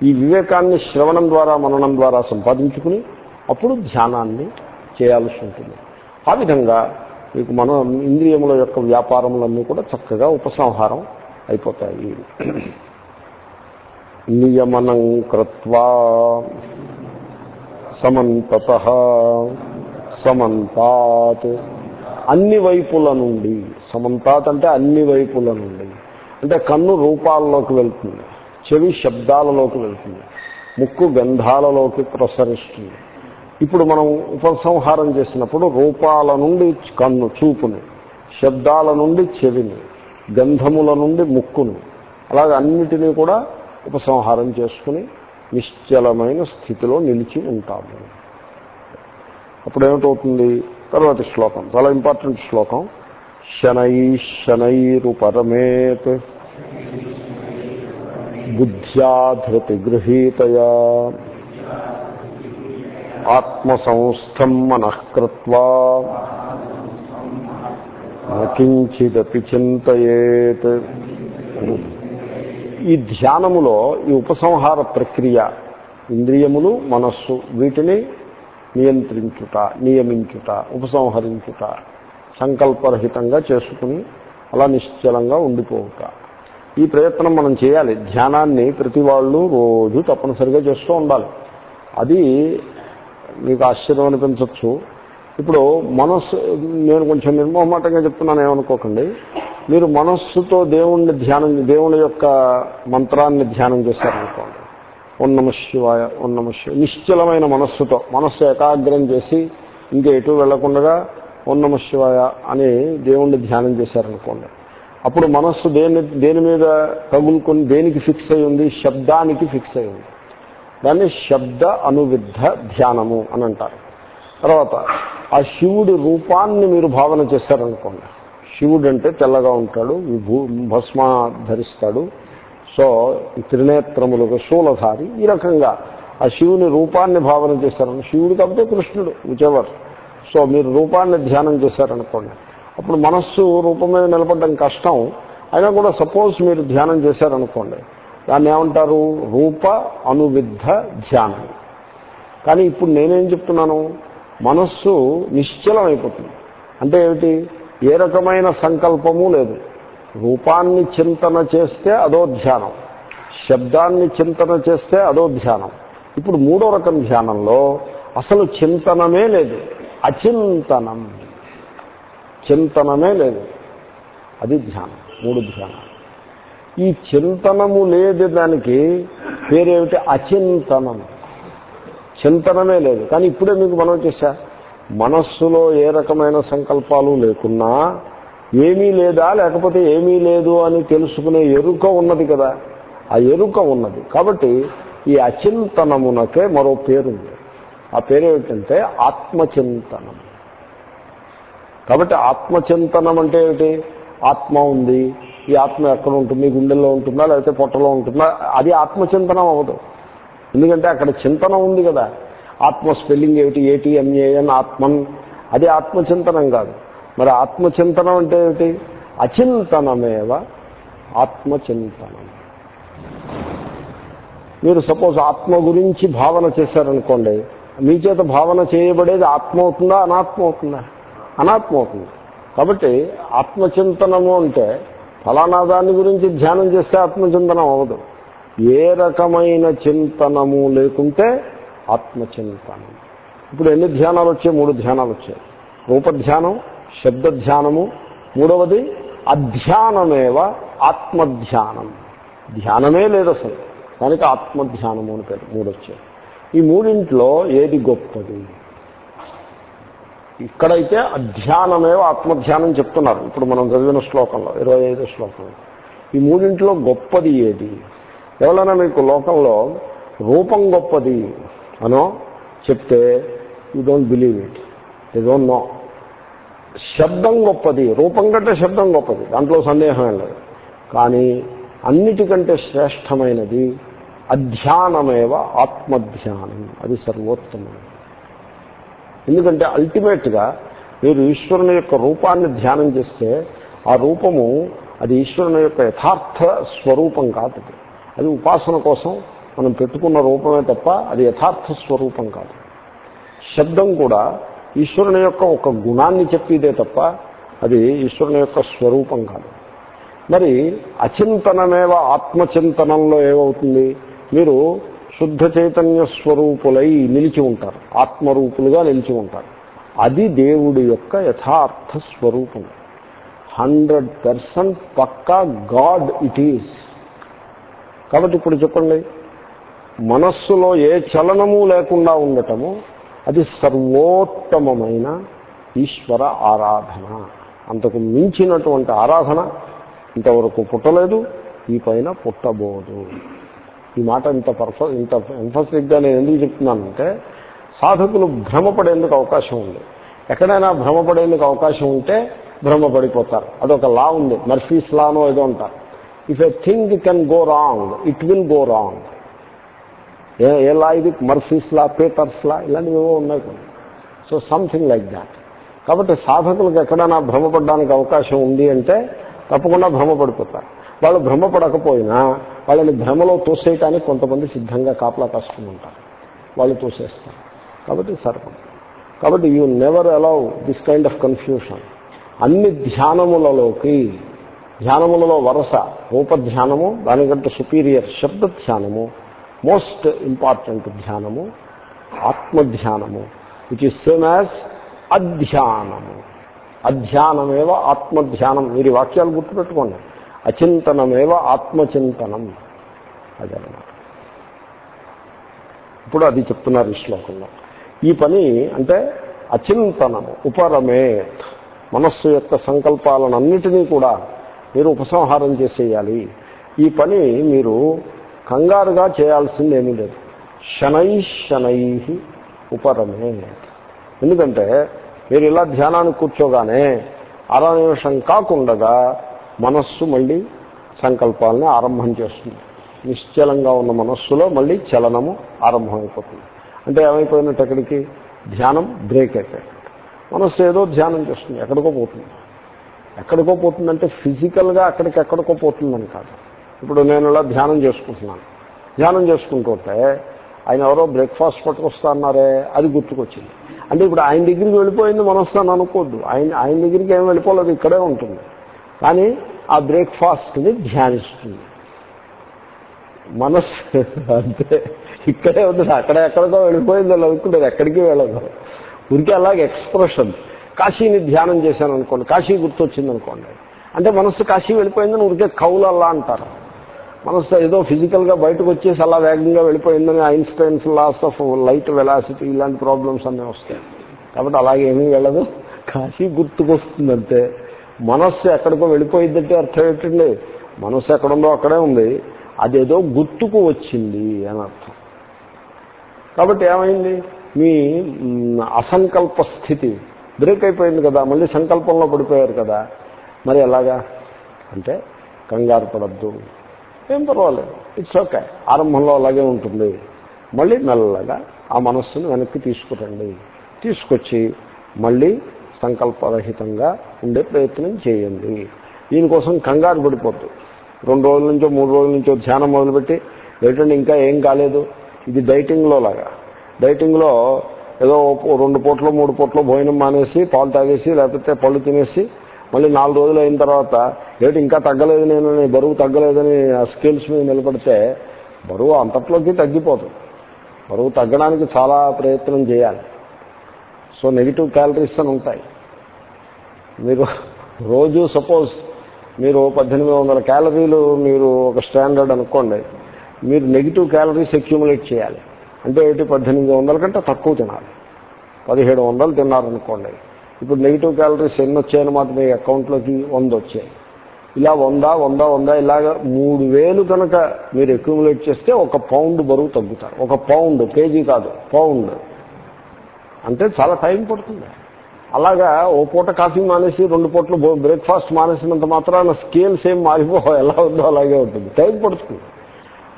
ఈ వివేకాన్ని శ్రవణం ద్వారా మననం ద్వారా సంపాదించుకుని అప్పుడు ధ్యానాన్ని చేయాల్సి ఉంటుంది. ఆ విధంగా మీకు మన ఇంద్రియముల యొక్క వ్యాపారములన్నీ కూడా చక్కగా ఉపసంహారం అయిపోతాయి. నియమనం కృత్వా సమంతత సమంతాత్. అన్ని వైపుల నుండి సమంతాత్ అంటే అన్ని వైపుల నుండి అంటే కన్ను రూపాల్లోకి వెళ్తుంది చెవి శబ్దాలలోకి వెళ్తుంది ముక్కు గంధాలలోకి ప్రసరిస్తుంది. ఇప్పుడు మనం ఉపసంహారం చేసినప్పుడు రూపాల నుండి కన్ను చూపుని శబ్దాల నుండి చెవిని గంధముల నుండి ముక్కును అలాగే అన్నిటినీ కూడా ఉపసంహారం చేసుకుని నిశ్చలమైన స్థితిలో నిలిచి ఉంటాము. అప్పుడు ఏమిటవుతుంది తర్వాతి శ్లోకం చాలా ఇంపార్టెంట్ శ్లోకం. శనై శనైరుపరమేత్ బుద్ధ్యాధృతి గృహీతయా. ఆత్మసంస్థం మనఃకృత్వా నకించిదపి చింతయేత్. ఈ ధ్యానములో ఈ ఉపసంహార ప్రక్రియ ఇంద్రియములు మనస్సు వీటిని నియంత్రించుట నియమించుట ఉపసంహరించుట సంకల్పరహితంగా చేసుకుని అలా నిశ్చలంగా ఉండిపోవుట. ఈ ప్రయత్నం మనం చేయాలి. ధ్యానాన్ని ప్రతి వాళ్ళు రోజు తప్పనిసరిగా చేస్తూ ఉండాలి. అది మీకు ఆశ్చర్యం అనిపించవచ్చు ఇప్పుడు మనస్సు నేను కొంచెం నిర్మోహమాటంగా చెప్తున్నాను ఏమనుకోకండి. మీరు మనస్సుతో దేవుణ్ణి ధ్యానం దేవుని యొక్క మంత్రాన్ని ధ్యానం చేశారనుకోండి. ఉన్నమ శివాయ ఉన్నమ శివ నిశ్చలమైన మనస్సుతో మనస్సు ఏకాగ్రం చేసి ఇంకా ఎటు వెళ్ళకుండా ఉన్నమ శివాయ అని దేవుణ్ణి ధ్యానం చేశారనుకోండి. అప్పుడు మనస్సు దేని దేని మీద తగులుకొని దేనికి ఫిక్స్ అయి ఉంది శబ్దానికి ఫిక్స్ అయి ఉంది దాన్ని శబ్ద అనువిద్ధ ధ్యానము అని అంటారు. తర్వాత ఆ శివుడి రూపాన్ని మీరు భావన చేశారనుకోండి. శివుడు అంటే తెల్లగా ఉంటాడు విభూ భస్మ ధరిస్తాడు. సో త్రినేత్రములకు శూలధారి ఈ రకంగా. ఆ శివుని రూపాన్ని భావన చేశారని శివుడు కాబట్టి కృష్ణుడు విచెవర్ సో మీరు రూపాన్ని ధ్యానం చేశారనుకోండి. అప్పుడు మనస్సు రూపం మీద నిలబడడం కష్టం. అయినా కూడా సపోజ్ మీరు ధ్యానం చేశారనుకోండి. దాన్ని ఏమంటారు? రూప అనువిద్ధ ధ్యానం. కానీ ఇప్పుడు నేనేం చెప్తున్నాను? మనస్సు నిశ్చలం అయిపోతుంది అంటే ఏమిటి? ఏ రకమైన సంకల్పము లేదు. రూపాన్ని చింతన చేస్తే అదో ధ్యానం. శబ్దాన్ని చింతన చేస్తే అదో ధ్యానం. ఇప్పుడు మూడో రకం ధ్యానంలో అసలు చింతనమే లేదు. అచింతనం. చింతనమే లేదు. అది ధ్యానం. మూడు ధ్యానం ఈ చింతనము లేదు దానికి పేరేమిటి? అచింతనం. చింతనమే లేదు. కానీ ఇప్పుడే మీకు మనం చేశా. మనస్సులో ఏ రకమైన సంకల్పాలు లేకున్నా ఏమీ లేదా లేకపోతే ఏమీ లేదు అని తెలుసుకునే ఎరుక ఉన్నది కదా. ఆ ఎరుక ఉన్నది. కాబట్టి ఈ అచింతనమునకే మరో పేరుంది. ఆ పేరేమిటంటే ఆత్మచింతనం. కాబట్టి ఆత్మచింతనం అంటే ఏమిటి? ఆత్మ ఉంది ఈ ఆత్మ ఎక్కడ ఉంటుంది? గుండెల్లో ఉంటుందా? లేకపోతే పొట్టలో ఉంటుందా? అది ఆత్మచింతనం అవ్వదు. ఎందుకంటే అక్కడ చింతన ఉంది కదా. ఆత్మ స్పెల్లింగ్ ఏమిటి? ఏటీఎంఏఎన్ ఆత్మన్. అది ఆత్మచింతనం కాదు. మరి ఆత్మచింతనం అంటే ఏమిటి? అచింతనమేవ ఆత్మచింతనం. మీరు సపోజ్ ఆత్మ గురించి భావన చేశారనుకోండి మీ చేత భావన చేయబడేది ఆత్మ అవుతుందా? అనాత్మ అవుతుందా? అనాత్మ అవుతుంది. కాబట్టి ఆత్మచింతనము అంటే ఫలానా దాని గురించి ధ్యానం చేస్తే ఆత్మచింతనం అవ్వదు. ఏ రకమైన చింతనము లేకుంటే ఆత్మచింతనం. ఇప్పుడు ఎన్ని ధ్యానాలు వచ్చాయి? మూడు ధ్యానాలు వచ్చాయి. రూపధ్యానం శబ్ద ధ్యానము మూడవది అధ్యానమేవ ఆత్మధ్యానం. ధ్యానమే లేదు అసలు. దానికి ఆత్మధ్యానము అని పేరు. మూడు వచ్చాయి. ఈ మూడింట్లో ఏది గొప్పది? ఇక్కడైతే అధ్యానమే ఆత్మధ్యానం చెప్తున్నారు. ఇప్పుడు మనం చదివిన శ్లోకంలో ఇరవై ఐదో శ్లోకంలో ఈ మూడింట్లో గొప్పది ఏది? ఎవరైనా మీకు లోకంలో రూపం గొప్పది అనో చెప్తే you don't believe it they don't know శబ్దం గొప్పది రూపం కంటే శబ్దం గొప్పది. దాంట్లో సందేహం లేదు. కానీ అన్నిటికంటే శ్రేష్టమైనది అధ్యానమేవ ఆత్మధ్యానం. అది సర్వోత్తమం ఎందుకంటే అల్టిమేట్గా మీరు ఈశ్వరుని యొక్క రూపాన్ని ధ్యానం చేస్తే ఆ రూపము అది ఈశ్వరుని యొక్క యథార్థ స్వరూపం కాదు అది. ఉపాసన కోసం మనం పెట్టుకున్న రూపమే తప్ప అది యథార్థ స్వరూపం కాదు. శబ్దం కూడా ఈశ్వరుని యొక్క ఒక గుణాన్ని చెప్పేదే తప్ప అది ఈశ్వరుని యొక్క స్వరూపం కాదు. మరి అచింతనమేవ ఆత్మచింతనంలో ఏమవుతుంది? మీరు శుద్ధ చైతన్య స్వరూపులై నిలిచి ఉంటారు. ఆత్మరూపులుగా నిలిచి ఉంటారు. అది దేవుడి యొక్క యథార్థ స్వరూపం. Hundred percent pakka god it is. కాబట్టి ఇప్పుడు చెప్పండి. మనస్సులో ఏ చలనము లేకుండా ఉండటము అది సర్వోత్తమమైన ఈశ్వర ఆరాధన. అంతకు మించినటువంటి ఆరాధన ఇంతవరకు పుట్టలేదు ఈ పైన పుట్టబోదు. ఈ మాట ఇంత పర్ఫ ఇంత ఎంఫసిక్గా నేను ఎందుకు చెప్తున్నానంటే సాధకులు భ్రమపడేందుకు అవకాశం ఉంది. ఎక్కడైనా భ్రమపడేందుకు అవకాశం ఉంటే భ్రమపడిపోతారు. అదొక లా ఉంది. మర్ఫీస్ లానో ఏదో అంటారు. If a thing can go wrong it will go wrong A A law ఇది? మర్ఫీస్ లా పేపర్స్ లా ఇలాంటివి ఏవో ఉన్నాయి కొన్ని. సో సంథింగ్ లైక్ దాట్ కాబట్టి సాధకులకు ఎక్కడైనా భ్రమపడడానికి అవకాశం ఉంది అంటే తప్పకుండా భ్రమపడిపోతారు. వాళ్ళు భ్రమపడకపోయినా వాళ్ళని భ్రమలో తోసేయటానికి కొంతమంది సిద్ధంగా కాపలా కాసుకుని ఉంటారు. వాళ్ళు తోసేస్తారు. కాబట్టి సర్వం కాబట్టి you never allow this kind of confusion అన్ని ధ్యానములలోకి ధ్యానములలో వరస రూపధ్యానము దానికంటే సుపీరియర్ శబ్ద ధ్యానము మోస్ట్ ఇంపార్టెంట్ ధ్యానము ఆత్మధ్యానము విచ్ ఇస్ సేమ్ యాజ్ అధ్యానము. అధ్యానమేవ ఆత్మధ్యానం. మీరు వాక్యాలు గుర్తుపెట్టుకోండి. అచింతనమేవ ఆత్మచింతనం. అదనమాట. ఇప్పుడు అది చెప్తున్నారు ఈ శ్లోకంలో. ఈ పని అంటే అచింతనము ఉపరమే మనస్సు యొక్క సంకల్పాలన్నిటినీ కూడా మీరు ఉపసంహారం చేసేయాలి. ఈ పని మీరు కంగారుగా చేయాల్సింది ఏమీ లేదు. శనై శనై ఉపరమే ఎందుకంటే మీరు ఇలా ధ్యానానికి కూర్చోగానే అర నిమిషం కాకుండగా మనస్సు మళ్ళీ సంకల్పాలని ఆరంభం చేస్తుంది. నిశ్చలంగా ఉన్న మనస్సులో మళ్ళీ చలనము ఆరంభమైపోతుంది. అంటే ఏమైపోయినట్టు అక్కడికి? ధ్యానం బ్రేక్ అయిపోయింది. మనస్సు ఏదో ధ్యానం చేస్తుంది ఎక్కడికో పోతుంది. ఎక్కడికో పోతుందంటే ఫిజికల్గా అక్కడికి ఎక్కడికో పోతుందని కాదు. ఇప్పుడు నేను ఇలా ధ్యానం చేసుకుంటున్నాను. ధ్యానం చేసుకుంటుంటే ఆయన ఎవరో బ్రేక్ఫాస్ట్ పట్టుకొస్తా అన్నారే అది గుర్తుకొచ్చింది. అంటే ఇప్పుడు ఆయన దగ్గరికి వెళ్ళిపోయింది మనస్సు అని అనుకోద్దు. ఆయన ఆయన దగ్గరికి ఏం వెళ్ళిపోలేదు ఇక్కడే ఉంటుంది. కానీ ఆ బ్రేక్ఫాస్ట్ని ధ్యానిస్తుంది. మనస్సు అంతే. ఇక్కడే ఉంది అక్కడ ఎక్కడికో వెళ్ళిపోయింది అనుకుంటుంది. ఎక్కడికి వెళ్ళదు. ఉరికి అలాగే ఎక్స్ప్రెషన్. కాశీని ధ్యానం చేశాను అనుకోండి. కాశీ గుర్తొచ్చింది అనుకోండి అంటే మనస్సు కాశీ వెళ్ళిపోయిందని ఉరికే కౌలు అలా అంటారు. మనస్సు ఏదో ఫిజికల్గా బయటకు వచ్చేసి అలా వేగంగా వెళ్ళిపోయిందని Einstein's laws of light velocity ఇలాంటి ప్రాబ్లమ్స్ అన్నీ వస్తాయి. కాబట్టి అలాగే ఏమీ వెళ్ళదు. కాశీ గుర్తుకొస్తుందంటే మనస్సు ఎక్కడికో వెళ్ళిపోయిందంటే అర్థం ఏంటండి? మనస్సు ఎక్కడుందో అక్కడే ఉంది. అదేదో గుర్తుకు వచ్చింది అని అర్థం. కాబట్టి ఏమైంది? మీ అసంకల్ప స్థితి బ్రేక్ అయిపోయింది కదా మళ్ళీ సంకల్పంలో పడిపోయారు కదా. మరి ఎలాగా? అంటే కంగారు పడద్దు. ఏం పర్వాలేదు. ఇట్స్ ఓకే ఆరంభంలో అలాగే ఉంటుంది. మళ్ళీ మెల్లగా ఆ మనస్సును వెనక్కి తీసుకురండి. తీసుకొచ్చి మళ్ళీ సంకల్పరహితంగా ఉండే ప్రయత్నం చేయండి. దీనికోసం కంగారు పడిపోద్దు. రెండు రోజుల నుంచో మూడు రోజుల నుంచో ధ్యానం మొదలుపెట్టి ఏంటంటే ఇంకా ఏం కాలేదు. ఇది డైటింగ్లో లాగా. డైటింగ్లో ఏదో రెండు పూట్లు మూడు పూట్లు భోజనం మానేసి పాలు తాగేసి లేకపోతే పళ్ళు తినేసి మళ్ళీ నాలుగు రోజులు అయిన తర్వాత ఏంటి ఇంకా తగ్గలేదు నేను బరువు తగ్గలేదని ఆ స్కిల్స్ మీద నిలబడితే బరువు అంతట్లోకి తగ్గిపోతుంది బరువు తగ్గడానికి చాలా ప్రయత్నం చేయాలి. సో నెగిటివ్ క్యాలరీస్ అని ఉంటాయి. మీరు రోజు సపోజ్ మీరు పద్దెనిమిది వందల క్యాలరీలు మీరు ఒక స్టాండర్డ్ అనుకోండి మీరు నెగిటివ్ క్యాలరీస్ అక్యూములేట్ చేయాలి. అంటే ఏంటి పద్దెనిమిది వందల కంటే తక్కువ తినాలి. పదిహేడు వందలు తిన్నారనుకోండి ఇప్పుడు నెగిటివ్ క్యాలరీస్ ఎన్ని వచ్చాయన్నమాట మీ అకౌంట్లోకి వంద వచ్చాయి. ఇలా వంద వంద వంద ఇలాగ మూడు వేలు కనుక మీరు అక్యూములేట్ చేస్తే ఒక పౌండ్ బరువు తగ్గుతారు. ఒక పౌండ్ కేజీ కాదు పౌండ్. అంటే చాలా టైం పడుతుంది. అలాగా ఓ పూట కాఫీ మానేసి రెండు పూటలు బ్రేక్ఫాస్ట్ మానేసినంత మాత్రాన స్కేల్స్ ఏం మారిపో ఎలా ఉందో అలాగే ఉంటుంది. టైం పడుతుంది.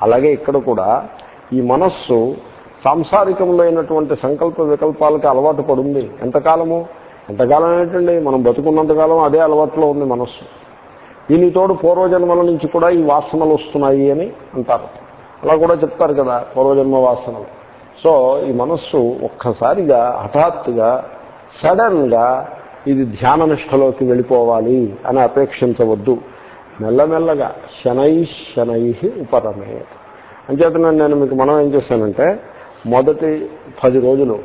అలాగే ఇక్కడ కూడా ఈ మనస్సు సాంసారికములైనటువంటి సంకల్ప వికల్పాలకి అలవాటు పడుంది. ఎంతకాలము? ఎంతకాలం ఏంటండి మనం బతుకున్నంతకాలం అదే అలవాట్లో ఉంది మనస్సు. దీనితోడు పూర్వజన్మల నుంచి కూడా ఈ వాసనలు వస్తున్నాయి అని అంటారు. అలా కూడా చెప్తారు కదా పూర్వజన్మ వాసనలు. సో ఈ మనస్సు ఒక్కసారిగా హఠాత్తుగా సడన్గా ఇది ధ్యాన నిష్టలోకి వెళ్ళిపోవాలి అని అపేక్షించవద్దు. మెల్లమెల్లగా శనై శనై ఉపరమే అంచేతన నేను మీకు మనం ఏం చేశానంటే మొదటి పది రోజులు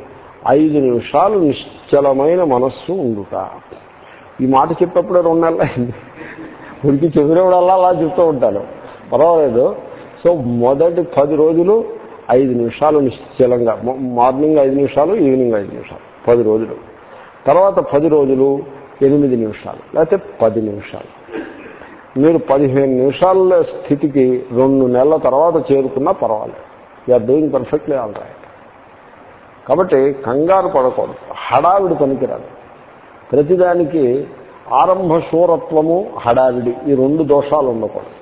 ఐదు నిమిషాలు నిశ్చలమైన మనస్సు ఉండుట. ఈ మాట చెప్పేప్పుడే రెండు నెలలు అయింది. ఉడికి చెవిరేవాడల్లా అలా చెప్తూ ఉంటాను. పర్వాలేదు. సో మొదటి పది రోజులు ఐదు నిమిషాలు నిశ్చలంగా. మార్నింగ్ ఐదు నిమిషాలు ఈవినింగ్ ఐదు నిమిషాలు. పది రోజులు. తర్వాత పది రోజులు ఎనిమిది నిమిషాలు లేకపోతే పది నిమిషాలు. మీరు పదిహేను నిమిషాల స్థితికి రెండు నెలల తర్వాత చేరుకున్నా పర్వాలేదు. You're doing perfectly all right కాబట్టి కంగారు పడకూడదు. హడావిడి పనికిరాదు. ప్రతిదానికి ఆరంభ శూరత్వము హడావిడి ఈ రెండు దోషాలు ఉండకూడదు.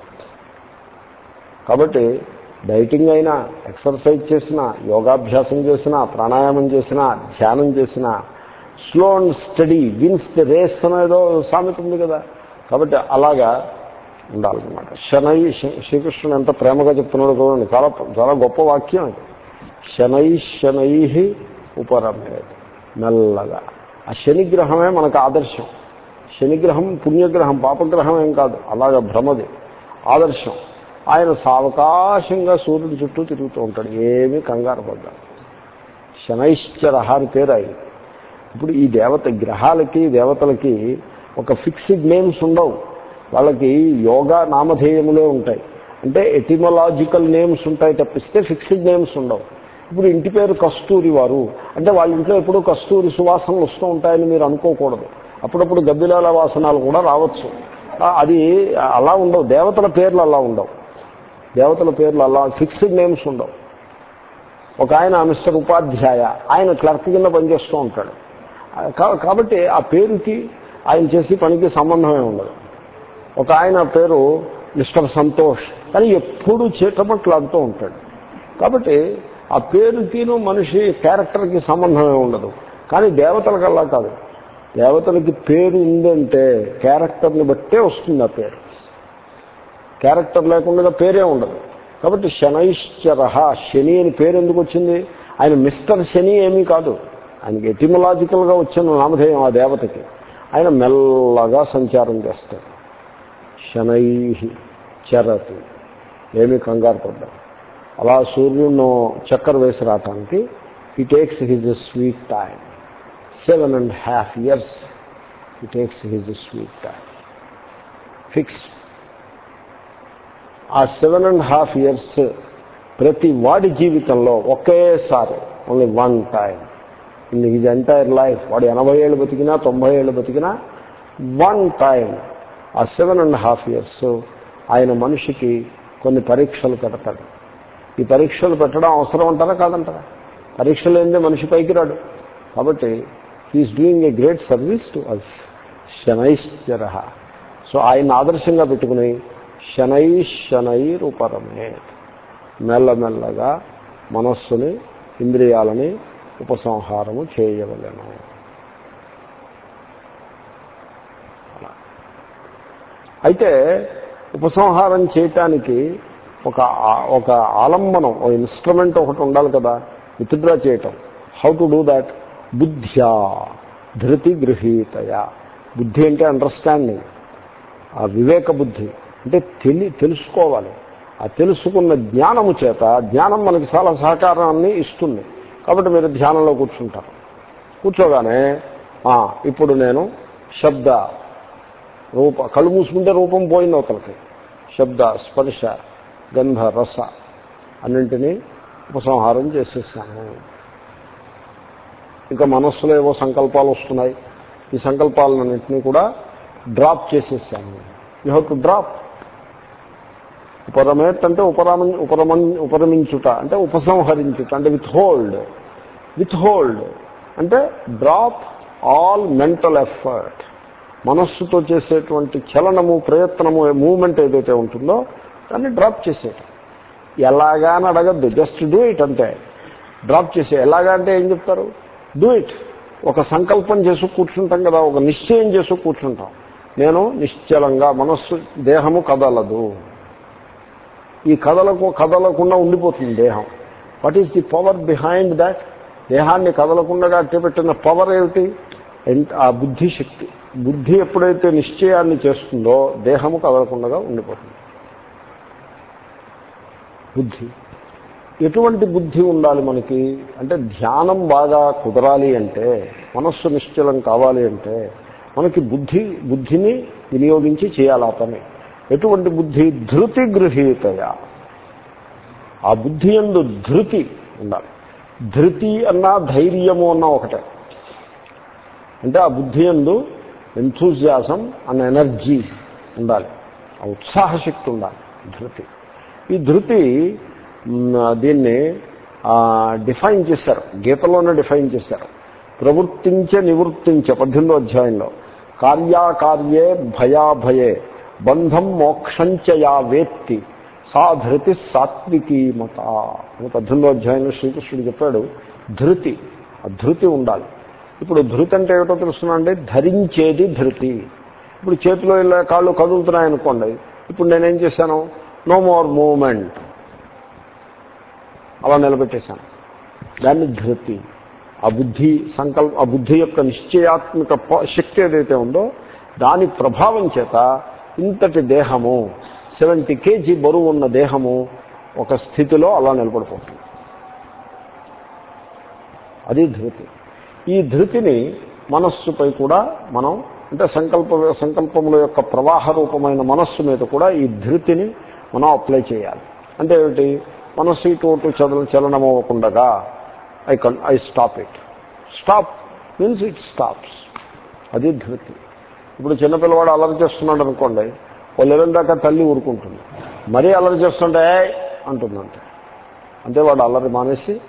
కాబట్టి డైటింగ్ అయినా ఎక్సర్సైజ్ చేసినా యోగాభ్యాసం చేసినా ప్రాణాయామం చేసినా ధ్యానం చేసినా slow and steady wins the race అనేదో సామెత ఉంది కదా. కాబట్టి అలాగా ఉండాలన్నమాట. శనై శ్రీకృష్ణుడు ఎంత ప్రేమగా చెప్తున్నాడు చూడండి. చాలా చాలా గొప్ప వాక్యం అది. శనై శనై ఉపరమే మెల్లగా. ఆ శనిగ్రహమే మనకు ఆదర్శం. శనిగ్రహం పుణ్యగ్రహం పాపగ్రహం ఏం కాదు. అలాగ భ్రమది. ఆదర్శం. ఆయన సావకాశంగా సూర్యుడి చుట్టూ తిరుగుతూ ఉంటాడు. ఏమీ కంగారు పడ్డాడు శనైశ్చర అని పేరు ఆయన ఇప్పుడు ఈ దేవత గ్రహాలకి దేవతలకి ఒక ఫిక్స్డ్ నేమ్స్ ఉండవు. వాళ్ళకి యోగా నామధేయములే ఉంటాయి. అంటే ఎటిమలాజికల్ నేమ్స్ ఉంటాయి తప్పిస్తే ఫిక్స్డ్ నేమ్స్ ఉండవు. ఇప్పుడు ఇంటి పేరు కస్తూరి వారు అంటే వాళ్ళ ఇంట్లో ఎప్పుడూ కస్తూరి సువాసనలు వస్తూ ఉంటాయని మీరు అనుకోకూడదు. అప్పుడప్పుడు గబ్బిలాల వాసనాలు కూడా రావచ్చు. అది అలా ఉండవు. దేవతల పేర్లు అలా ఉండవు. దేవతల పేర్లు అలా ఫిక్స్డ్ నేమ్స్ ఉండవు. ఒక ఆయన మిస్టర్ ఉపాధ్యాయ ఆయన క్లర్క్ కింద పనిచేస్తూ ఉంటాడు. కాబట్టి ఆ పేరుకి ఆయన చేసే పనికి సంబంధమే ఉండదు. ఒక ఆయన పేరు మిస్టర్ సంతోష్ కానీ ఎప్పుడు చేటమట్లాడుతూ ఉంటాడు. కాబట్టి ఆ పేరుకిను మనిషి క్యారెక్టర్కి సంబంధమే ఉండదు. కానీ దేవతలకు అలా కాదు. దేవతలకి పేరు ఉందంటే క్యారెక్టర్ని బట్టే వస్తుంది ఆ పేరు. క్యారెక్టర్ లేకుండా పేరే ఉండదు. కాబట్టి శనైశ్చర శని అని పేరు ఎందుకు వచ్చింది? ఆయన మిస్టర్ శని ఏమీ కాదు. ఆయనకి ఎటిమలాజికల్గా వచ్చిన నామధేయం ఆ దేవతకి. ఆయన మెల్లగా సంచారం చేస్తాడు. శనై చరతి. ఏమీ కంగారు పడ్డాడు అలా సూర్యుడు చక్కెర వేసి రావటానికి he takes his sweet time seven and half years he takes his sweet time fix ఆ సెవెన్ అండ్ హాఫ్ ఇయర్స్ ప్రతి వాడి జీవితంలో ఒకేసారి only one time in his entire life వాడు ఎనభై ఏళ్ళు బతికినా తొంభై ఏళ్ళు బతికినా వన్ టైం ఆ సెవెన్ అండ్ హాఫ్ ఇయర్స్ ఆయన మనిషికి కొన్ని పరీక్షలు పెడతాడు. ఈ పరీక్షలు పెట్టడం అవసరం అంటారా కాదంటారా? పరీక్షలు ఏంటంటే మనిషి పైకి రాడు. కాబట్టి he is doing a great service to us Shanaischara. So ఆయన ఆదర్శంగా పెట్టుకుని శనై శనైరుపరమే మెల్లమెల్లగా మనస్సుని ఇంద్రియాలని ఉపసంహారము చేయవలను. అయితే ఉపసంహారం చేయటానికి ఒక ఒక ఆలంబనం ఒక ఇన్స్ట్రుమెంట్ ఒకటి ఉండాలి కదా విత్డ్రా చేయటం. హౌ టు డూ దాట్ బుద్ధ్యా ధృతి గృహీతయ. బుద్ధి అంటే అండర్స్టాండింగ్ ఆ వివేక బుద్ధి. అంటే తెలి తెలుసుకోవాలి. ఆ తెలుసుకున్న జ్ఞానము చేత జ్ఞానం మనకి చాలా సహకారాన్ని ఇస్తుంది. కాబట్టి మీరు ధ్యానంలో కూర్చుంటారు. కూర్చోగానే ఇప్పుడు నేను శబ్ద రూప కళ్ళు మూసుకుంటే రూపం పోయింది అవతలకి. శబ్ద స్పర్శ గంధ రస అన్నింటినీ ఉపసంహారం చేసేసాను. ఇంకా మనస్సులో ఏవో సంకల్పాలు వస్తున్నాయి. ఈ సంకల్పాలన్నింటినీ కూడా డ్రాప్ చేసేసాను. You have to drop. ఉపరమేట్ అంటే ఉపరామ ఉపరమ ఉపరమించుట అంటే ఉపసంహరించుట అంటే విత్ హోల్డ్ విత్ హోల్డ్ అంటే డ్రాప్ ఆల్ మెంటల్ ఎఫర్ట్ మనస్సుతో చేసేటువంటి చలనము ప్రయత్నము మూమెంట్ ఏదైతే ఉంటుందో దాన్ని డ్రాప్ చేసేయటం. ఎలాగాని అడగద్దు జస్ట్ డూ ఇట్ అంతే. డ్రాప్ చేసే ఎలాగా అంటే ఏం చెప్తారు? డూ ఇట్ ఒక సంకల్పం చేసి కూర్చుంటాం కదా ఒక నిశ్చయం చేసి కూర్చుంటాం. నేను నిశ్చలంగా మనస్సు దేహము కదలదు. ఈ కదలకు కదలకుండా ఉండిపోతుంది దేహం. What is the power behind that దేహాన్ని కదలకుండా అట్టపెట్టిన పవర్ ఏమిటి? ఆ బుద్ధి శక్తి. బుద్ధి ఎప్పుడైతే నిశ్చయాన్ని చేస్తుందో దేహము కదలకుండా ఉండిపోతుంది. బుద్ధి. ఎటువంటి బుద్ధి ఉండాలి మనకి? అంటే ధ్యానం బాగా కుదరాలి అంటే మనస్సు నిశ్చలం కావాలి అంటే మనకి బుద్ధి బుద్ధిని వినియోగించి చేయాలి ఆ పని. ఎటువంటి బుద్ధి ధృతి గృహీతయా? ఆ బుద్ధి ఎందు ధృతి ఉండాలి. ధృతి అన్నా ధైర్యము అన్నా ఒకటే. అంటే ఆ బుద్ధి ఎందు ఎంథూజియాసం అన్న ఎనర్జీ ఉండాలి. ఆ ఉత్సాహశక్తి ఉండాలి. ధృతి. ఈ ధృతి దీన్ని డిఫైన్ చేశారు. గీతలోనే డిఫైన్ చేశారు. ప్రవృత్తించే నివృత్తించే పద్దెనిమిదో అధ్యాయంలో. కార్యాకార్యే భయాభయే. బంధం మోక్షంచయా వేత్తి సా ధృతి సాత్వికీ మత. అని పద్దెనిమిదో అధ్యాయంలో శ్రీకృష్ణుడు చెప్పాడు ధృతి ఆ ధృతి ఉండాలి. ఇప్పుడు ధృతి అంటే ఏమిటో తెలుస్తున్నాండి ధరించేది ధృతి. ఇప్పుడు చేతిలో ఇలా కాళ్ళు కదులుతున్నాయనుకోండి ఇప్పుడు నేనేం చేశాను? No more movement. అలా నిలబెట్టేశాను. దాన్ని ధృతి. ఆ బుద్ధి సంకల్ప ఆ బుద్ధి యొక్క నిశ్చయాత్మక శక్తి ఏదైతే ఉందో దాని ప్రభావం చేత ఇంతటి దేహము సెవెంటీ కేజీ బరువు ఉన్న దేహము ఒక స్థితిలో అలా నిలబడిపోతుంది. అది ధృతి. ఈ ధృతిని మనస్సుపై కూడా మనం అంటే సంకల్ప సంకల్పముల యొక్క ప్రవాహ రూపమైన మనస్సు మీద కూడా ఈ ధృతిని మనం అప్లై చేయాలి. అంటే ఏమిటి? మనస్సు ఇటు చదల చలనం అవ్వకుండా I can I stop it. Stop means it stops. అది ధృతి. ఇప్పుడు చిన్నపిల్లవాడు అలరి చేస్తున్నాడు అనుకోండి ఓ దాకా తల్లి ఊరుకుంటుంది. మరీ అల్లరి చేస్తుంటే అంటుందంటే. అంటే వాడు అల్లరి మానేసి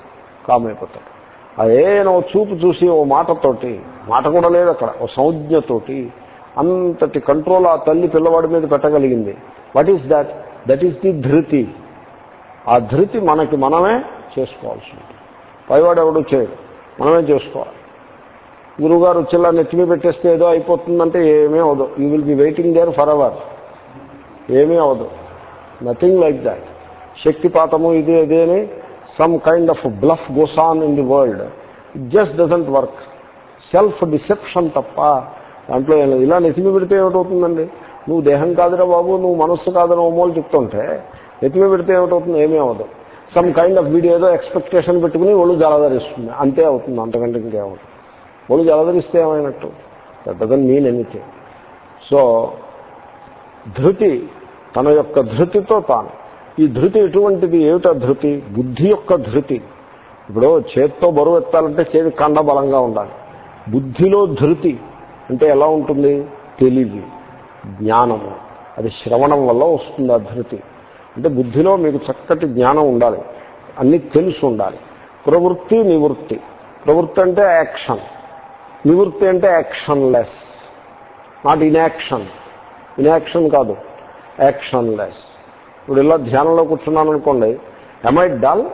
కామైపోతాడు. అదేనో చూపు చూసి ఓ మాటతోటి మాట కూడా లేదు అక్కడ ఓ సంజ్ఞతోటి అంతటి కంట్రోల్ ఆ తల్లి పిల్లవాడి మీద పెట్టగలిగింది. What is that that is the dhriti ఆ ధృతి మనకి మనమే చేసుకోవాల్సి ఉంటుంది. పైవాడు ఎవడు చేయడు. మనమే చేసుకోవాలి. గురువుగారు వచ్చేలా నెత్తిమీ పెట్టేస్తే ఏదో అయిపోతుందంటే ఏమీ అవదు you will be waiting there for hour ఏమీ అవదు నథింగ్ లైక్ దాట్ శక్తిపాతము ఇది అదేని some kind of bluff goes on in the world it just doesn't work self deception తప్ప దాంట్లో ఇలా నెత్తిమి పెడితే ఏమిటవుతుందండి నువ్వు దేహం కాదురా బాబు నువ్వు మనస్సు కాదని ఓమోలు చెప్తుంటే నెత్తిమి పెడితే ఏమిటవుతుంది ఏమీ అవ్వదు. సమ్ కైండ్ ఆఫ్ వీడియో ఏదో ఎక్స్పెక్టేషన్ పెట్టుకుని ఒళ్ళు జలధరిస్తుంది అంతే అవుతుంది. అంతకంటే ఇంకేమవుతుంది ఒళ్ళు జలధరిస్తే ఏమైనట్టు? దట్ మీన్ ఎనీథింగ్ సో ధృతి తన యొక్క ధృతితో తాను. ఈ ధృతి ఎటువంటిది? ఏమిటా ధృతి? బుద్ధి యొక్క ధృతి. ఇప్పుడు చేత్తో బరువు ఎత్తాలంటే చేతి కండ బలంగా ఉండాలి. బుద్ధిలో ధృతి అంటే ఎలా ఉంటుంది? తెలివి జ్ఞానము. అది శ్రవణం వల్ల వస్తుంది ఆ ధృతి. అంటే బుద్ధిలో మీకు చక్కటి జ్ఞానం ఉండాలి. అన్నీ తెలుసు ఉండాలి. ప్రవృత్తి నివృత్తి. ప్రవృత్తి అంటే యాక్షన్. నివృత్తి అంటే యాక్షన్లెస్ నాట్ ఇన్యాక్షన్ ఇన్యాక్షన్ కాదు యాక్షన్లెస్. ఇప్పుడు ఇలా ధ్యానంలో కూర్చున్నాను అనుకోండి ఐ డల్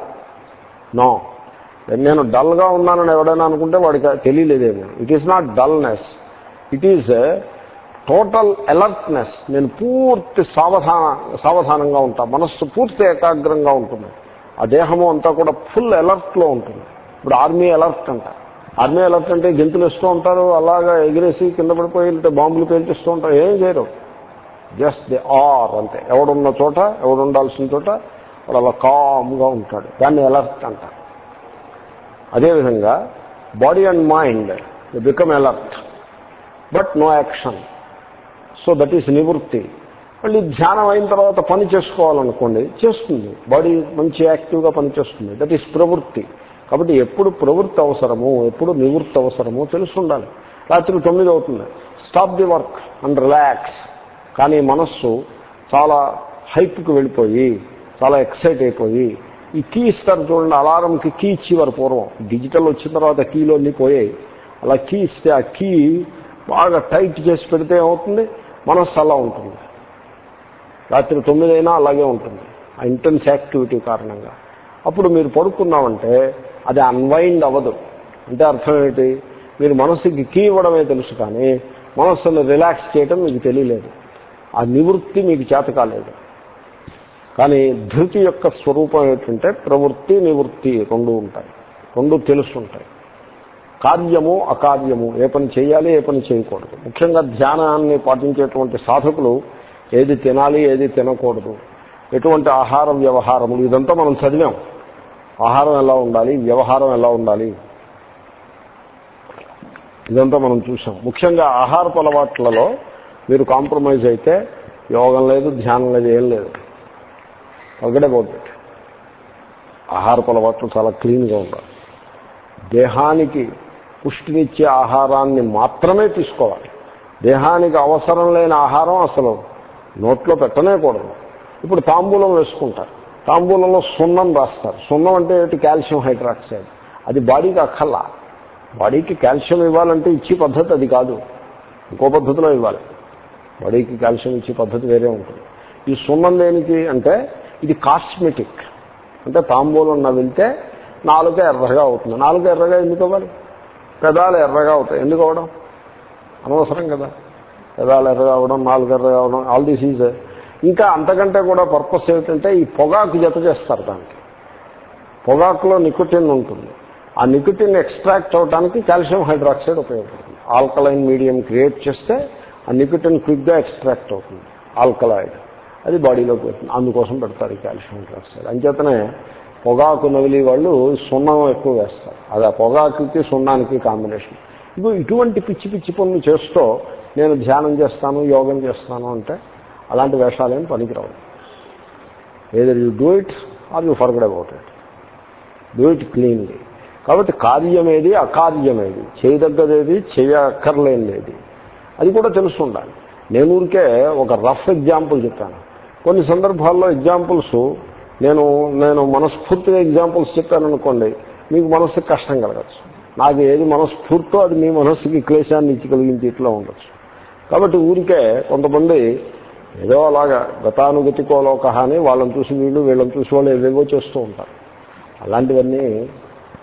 నో నేను డల్గా ఉన్నానని ఎవడైనా అనుకుంటే వాడికి తెలియలేదేమో. It is not dullness it is total alertness నేను పూర్తి సావధాన సావధానంగా ఉంటా. మనస్సు పూర్తి ఏకాగ్రంగా ఉంటుంది. ఆ దేహము అంతా కూడా ఫుల్ అలర్ట్లో ఉంటుంది. ఇప్పుడు ఆర్మీ అలర్ట్ అంట. ఆర్మీ అలర్ట్ అంటే గెంతులు ఇస్తూ ఉంటారు అలాగా ఎగిరేసి కింద పడిపోయి బాంబులు పేల్చిస్తూ ఉంటారు. ఏం చేయరు. జస్ట్ ది ఆర్ అంతే. ఎవడున్న చోట ఎవడు ఉండాల్సిన చోట వాడు అలా కామ్గా ఉంటాడు. దాన్ని అలర్ట్ అంటారు. అదేవిధంగా body and mind become alert but no action. So that is nivritti. మళ్ళీ ధ్యానం అయిన తర్వాత పని చేసుకోవాలనుకోండి చేస్తుంది. బాడీ మంచి యాక్టివ్గా పనిచేస్తుంది. దట్ ఈస్ ప్రవృత్తి. కాబట్టి ఎప్పుడు ప్రవృత్తి అవసరము ఎప్పుడు నివృత్తి అవసరము తెలుసుండాలి. రాత్రి తొమ్మిది అవుతుంది. Stop the work and relax కానీ మనస్సు చాలా హైప్కి వెళ్ళిపోయి చాలా ఎక్సైట్ అయిపోయి ఈ కీ ఇస్తారు చూడండి అలారంకి కీ ఇచ్చేవారు పూర్వం. డిజిటల్ వచ్చిన తర్వాత కీలోని అన్నీ పోయాయి. అలా కీ ఇస్తే ఆ కీ బాగా టైట్ చేసి పెడితే ఏమవుతుంది? మనస్సు అలా ఉంటుంది. రాత్రి తొమ్మిదైనా అలాగే ఉంటుంది. ఆ ఇంటెన్స్ యాక్టివిటీ కారణంగా. అప్పుడు మీరు పడుకున్నామంటే అది అన్వైండ్ అవ్వదు. అంటే అర్థం ఏమిటి మీరు మనస్సుకి కీ ఇవ్వడమే తెలుసు కానీ మనస్సును రిలాక్స్ చేయటం మీకు తెలియలేదు. ఆ నివృత్తి మీకు చేత కాలేదు. కానీ ధృతి యొక్క స్వరూపం ఏంటంటే ప్రవృత్తి నివృత్తి రెండు ఉంటాయి. రెండు తెలుసుంటాయి. కార్యము అకార్యము. ఏ పని చేయాలి ఏ పని చేయకూడదు. ముఖ్యంగా ధ్యానాన్ని పాటించేటువంటి సాధకులు ఏది తినాలి ఏది తినకూడదు. ఎటువంటి ఆహార వ్యవహారములు ఇదంతా మనం చదివాం. ఆహారం ఎలా ఉండాలి? వ్యవహారం ఎలా ఉండాలి? ఇదంతా మనం చూసాం. ముఖ్యంగా ఆహారపు అలవాట్లలో మీరు కాంప్రమైజ్ అయితే యోగం లేదు ధ్యానం లేదు ఏం లేదు. ఒకటే పోతుంది ఆహారపు అలవాట్లు చాలా క్లీన్గా ఉండాలి. దేహానికి పుష్టినిచ్చే ఆహారాన్ని మాత్రమే తీసుకోవాలి. దేహానికి అవసరం లేని ఆహారం అసలు నోట్లో పెట్టనేకూడదు ఇప్పుడు తాంబూలం వేసుకుంటారు. తాంబూలంలో సున్నం రాస్తారు. సున్నం అంటే కాల్షియం హైడ్రాక్సైడ్. అది బాడీకి అక్కల్లా బాడీకి కాల్షియం ఇవ్వాలంటే ఇచ్చే పద్ధతి అది కాదు. ఇంకో పద్ధతిలో ఇవ్వాలి. బాడీకి కాల్షియం ఇచ్చే పద్ధతి వేరే ఉంటుంది. ఈ సున్నం దేనికి అంటే ఇది కాస్మెటిక్. అంటే తాంబూలం నవ్వితే నాలుక ఎర్రగా అవుతుంది. నాలుక ఎర్రగా ఎందుకు అవ్వాలి? పెదాలు ఎర్రగా అవుతాయి. ఎందుకు అవడం అనవసరం కదా. పెదాలు ఎర్రగా అవడం నాలుగు ఎర్రగా అవడం ఆల్ దిస్ ఈజ్ ఇంకా అంతకంటే కూడా పర్పస్ ఏమిటంటే ఈ పొగాకు జత చేస్తారు దానికి. పొగాకులో నికోటిన్ ఉంటుంది. ఆ నికోటిన్ ఎక్స్ట్రాక్ట్ అవడానికి కాల్షియం హైడ్రాక్సైడ్ ఉపయోగపడుతుంది. ఆల్కలైన్ మీడియం క్రియేట్ చేస్తే ఆ నికోటిన్ క్విక్గా ఎక్స్ట్రాక్ట్ అవుతుంది. ఆల్కలాయిడ్. అది బాడీలోకి వెళ్తుంది అందుకోసం పెడతారు ఈ కాల్షియం హైడ్రాక్సైడ్. అంచేతనే పొగాకు నవిలి వాళ్ళు సున్నం ఎక్కువ వేస్తారు. అది ఆ పొగాకుకి సున్నానికి కాంబినేషన్. ఇప్పుడు ఇటువంటి పిచ్చి పిచ్చి పనులు చేస్తూ నేను ధ్యానం చేస్తాను యోగం చేస్తాను అంటే అలాంటి వేషాలేం పనికిరావు. Either you do it or you forget about it do it cleanly కాబట్టి కార్యమేది అకార్యమేది. చేయదగ్గదేది చేయక్కర్లేనిది అది కూడా తెలుసుండాలి. నేను ఊరికే ఒక రఫ్ ఎగ్జాంపుల్ చెప్పాను. కొన్ని సందర్భాల్లో ఎగ్జాంపుల్స్ నేను నేను మనస్ఫూర్తిగా ఎగ్జాంపుల్స్ చెప్పాను అనుకోండి మీకు మనస్సుకి కష్టం కలగచ్చు. నాకు ఏది మనస్ఫూర్తో అది మీ మనస్సుకి క్లేశాన్ని ఇచ్చి కలిగించి ఇట్లా ఉండొచ్చు. కాబట్టి ఊరికే కొంతమంది ఏదో అలాగా గతానుగతికో లోక అని వాళ్ళని చూసి వీళ్ళు వీళ్ళని చూసి వాళ్ళు ఏవేవో చేస్తూ ఉంటారు. అలాంటివన్నీ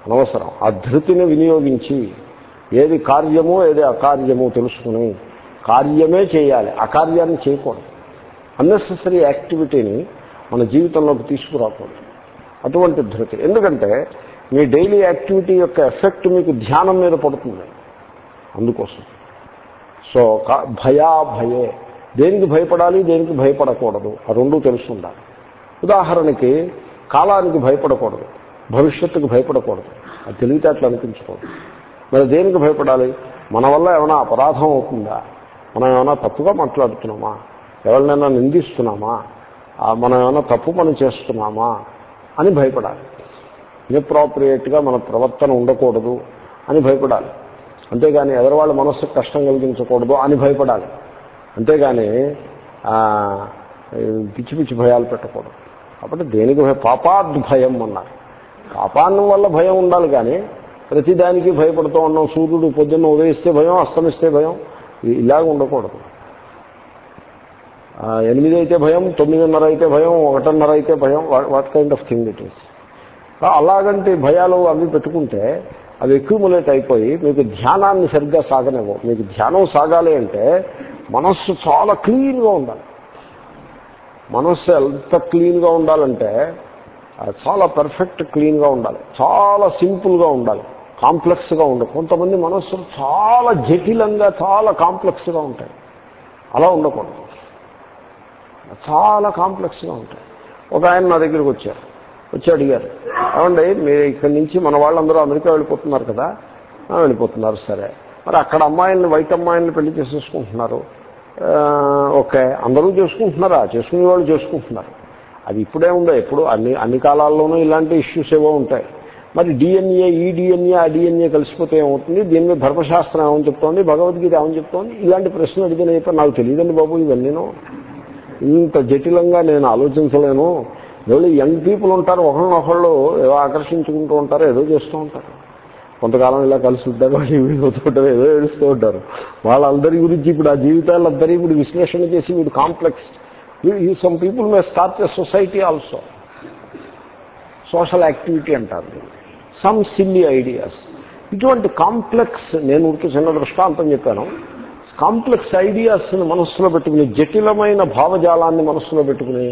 అనవసరం. ఆ ధృతిని వినియోగించి ఏది కార్యమో ఏది అకార్యమో తెలుసుకుని కార్యమే చేయాలి. అకార్యాన్ని చేయకూడదు. అన్నెసెసరీ యాక్టివిటీని మన జీవితంలోకి తీసుకురాకూడదు. అటువంటి ధృతి. ఎందుకంటే మీ డైలీ యాక్టివిటీ యొక్క ఎఫెక్ట్ మీకు ధ్యానం మీద పడుతుంది. అందుకోసం. సో భయా భయే దేనికి భయపడాలి దేనికి భయపడకూడదు? ఆ రెండు తెలుసుండాలి. ఉదాహరణకి కాలానికి భయపడకూడదు భవిష్యత్తుకు భయపడకూడదు. అది తెలివితేటలు అనిపించకూడదు. మరి దేనికి భయపడాలి? మన వల్ల ఏమైనా అపరాధం అవుతుందా? మనం ఏమైనా తప్పుగా మాట్లాడుతున్నామా? ఎవరినైనా నిందిస్తున్నామా? మనం ఏమైనా తప్పు పని చేస్తున్నామా? అని భయపడాలి. ఇన్అప్రాప్రియేట్గా మన ప్రవర్తన ఉండకూడదు అని భయపడాలి. అంతేగాని ఎదరవాళ్ళ మనస్సుకు కష్టం కలిగించకూడదు అని భయపడాలి. అంతేగాని పిచ్చి పిచ్చి భయాలు పెట్టకూడదు. కాబట్టి దేనికి భయం? పాపాద్ భయం అన్నారు. పాపాన్నం వల్ల భయం ఉండాలి కానీ ప్రతిదానికి భయపడుతూ ఉన్నాం. సూర్యుడు పొద్దున్న ఉదయిస్తే భయం అస్తమిస్తే భయం ఇలాగ ఉండకూడదు. ఎనిమిది అయితే భయం తొమ్మిదిన్నర అయితే భయం ఒకటిన్నర అయితే భయం what kind of thing it is. అలాగంటి భయాలు అవి పెట్టుకుంటే అవి ఎక్యుములేట్ అయిపోయి మీకు ధ్యానాన్ని సరిగ్గా సాగనివ్వవు. మీకు ధ్యానం సాగాలి అంటే మనస్సు చాలా క్లీన్గా ఉండాలి. మనస్సు ఎంత క్లీన్గా ఉండాలంటే చాలా పర్ఫెక్ట్ క్లీన్గా ఉండాలి. చాలా సింపుల్గా ఉండాలి. కాంప్లెక్స్గా ఉండదు కొంతమంది మనస్సులు చాలా జటిలంగా చాలా కాంప్లెక్స్గా ఉంటాయి. అలా ఉండకూడదు. చాలా కాంప్లెక్స్గా ఉంటాయి. ఒక ఆయన నా దగ్గరికి వచ్చారు. వచ్చి అడిగారు ఏమండి మీరు ఇక్కడి నుంచి మన వాళ్ళందరూ అమెరికా వెళ్ళిపోతున్నారు కదా? వెళ్ళిపోతున్నారు సరే. మరి అక్కడ అమ్మాయిల్ని వైట్ అమ్మాయిలను పెళ్ళి చేసేసుకుంటున్నారు. ఓకే. అందరూ చేసుకుంటున్నారా? చేసుకునే వాళ్ళు చేసుకుంటున్నారు. అది ఇప్పుడే ఉందో? ఎప్పుడు? అన్ని అన్ని కాలాల్లోనూ ఇలాంటి ఇష్యూస్ ఏవో ఉంటాయి. మరి డిఎన్ఏ ఈ డిఎన్ఏ ఆ డిఎన్ఏ కలిసిపోతే ఏమవుతుంది? దీని మీద ధర్మశాస్త్రం ఏమని చెప్తోంది? భగవద్గీత ఏమని చెప్తోంది? ఇలాంటి ప్రశ్న అడిగిన నాకు తెలియదండి బాబు ఇవన్నీను. ఇంత జటిలంగా నేను ఆలోచించలేను. ఎవరు యంగ్ పీపుల్ ఉంటారు ఒకళ్ళనొకళ్ళు ఏదో ఆకర్షించుకుంటూ ఉంటారు ఏదో చేస్తూ ఉంటారు. కొంతకాలం ఇలా కలిసి ఉంటారు వాళ్ళు ఉంటారు ఏదో ఏడుస్తూ ఉంటారు. వాళ్ళందరి గురించి ఇప్పుడు ఆ జీవితాలందరి ఇప్పుడు విశ్లేషణ చేసి వీడు complex some people may start a society also social activity అంటారు సమ్ సిల్లీ ఐడియాస్ ఇటువంటి కాంప్లెక్స్ నేను ఊరికి చిన్న దృష్టాంతం చెప్పాను. కాంప్లెక్స్ ఐడియాస్ని మనస్సులో పెట్టుకుని జటిలమైన భావజాలాన్ని మనస్సులో పెట్టుకుని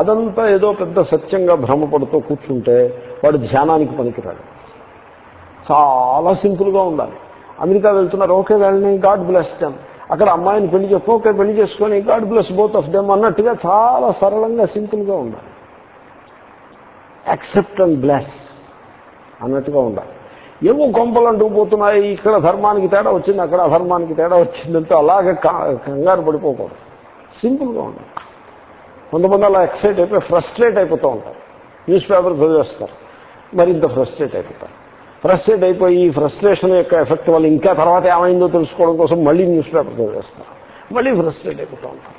అదంతా ఏదో పెద్ద సత్యంగా భ్రమపడుతూ కూర్చుంటే వాడు ధ్యానానికి పనికిరాడు. చాలా సింపుల్గా ఉండాలి. అమెరికా వెళ్తున్నారు ఓకే వెళ్ళని గాడ్ బ్లెస్ దెమ్ అక్కడ అమ్మాయిని పెళ్ళి చెప్పు ఓకే పెళ్ళి చేసుకొని God bless both of them అన్నట్టుగా చాలా సరళంగా సింపుల్గా ఉండాలి. యాక్సెప్ట్ అండ్ బ్లెస్ అన్నట్టుగా ఉండాలి. ఏవో గొంపలు అంటుకుపోతున్నాయి పోతున్నాయి ఇక్కడ ధర్మానికి తేడా వచ్చింది అక్కడ అధర్మానికి తేడా వచ్చిందంటే అలాగే కంగారు పడిపోకూడదు. సింపుల్గా ఉండాలి. కొంతమంది అలా ఎక్సైట్ అయిపోయి ఫ్రస్ట్రేట్ అయిపోతూ ఉంటారు. న్యూస్ పేపర్ చదివేస్తారు. మరింత ఫ్రస్ట్రేట్ అయిపోతారు. ఫ్రస్ట్రేట్ అయిపోయి ఈ ఫ్రస్ట్రేషన్ యొక్క ఎఫెక్ట్ వల్ల ఇంకా తర్వాత ఏమైందో తెలుసుకోవడం కోసం మళ్ళీ న్యూస్ పేపర్ చదివేస్తారు మళ్ళీ ఫ్రస్ట్రేట్ అయిపోతూ ఉంటారు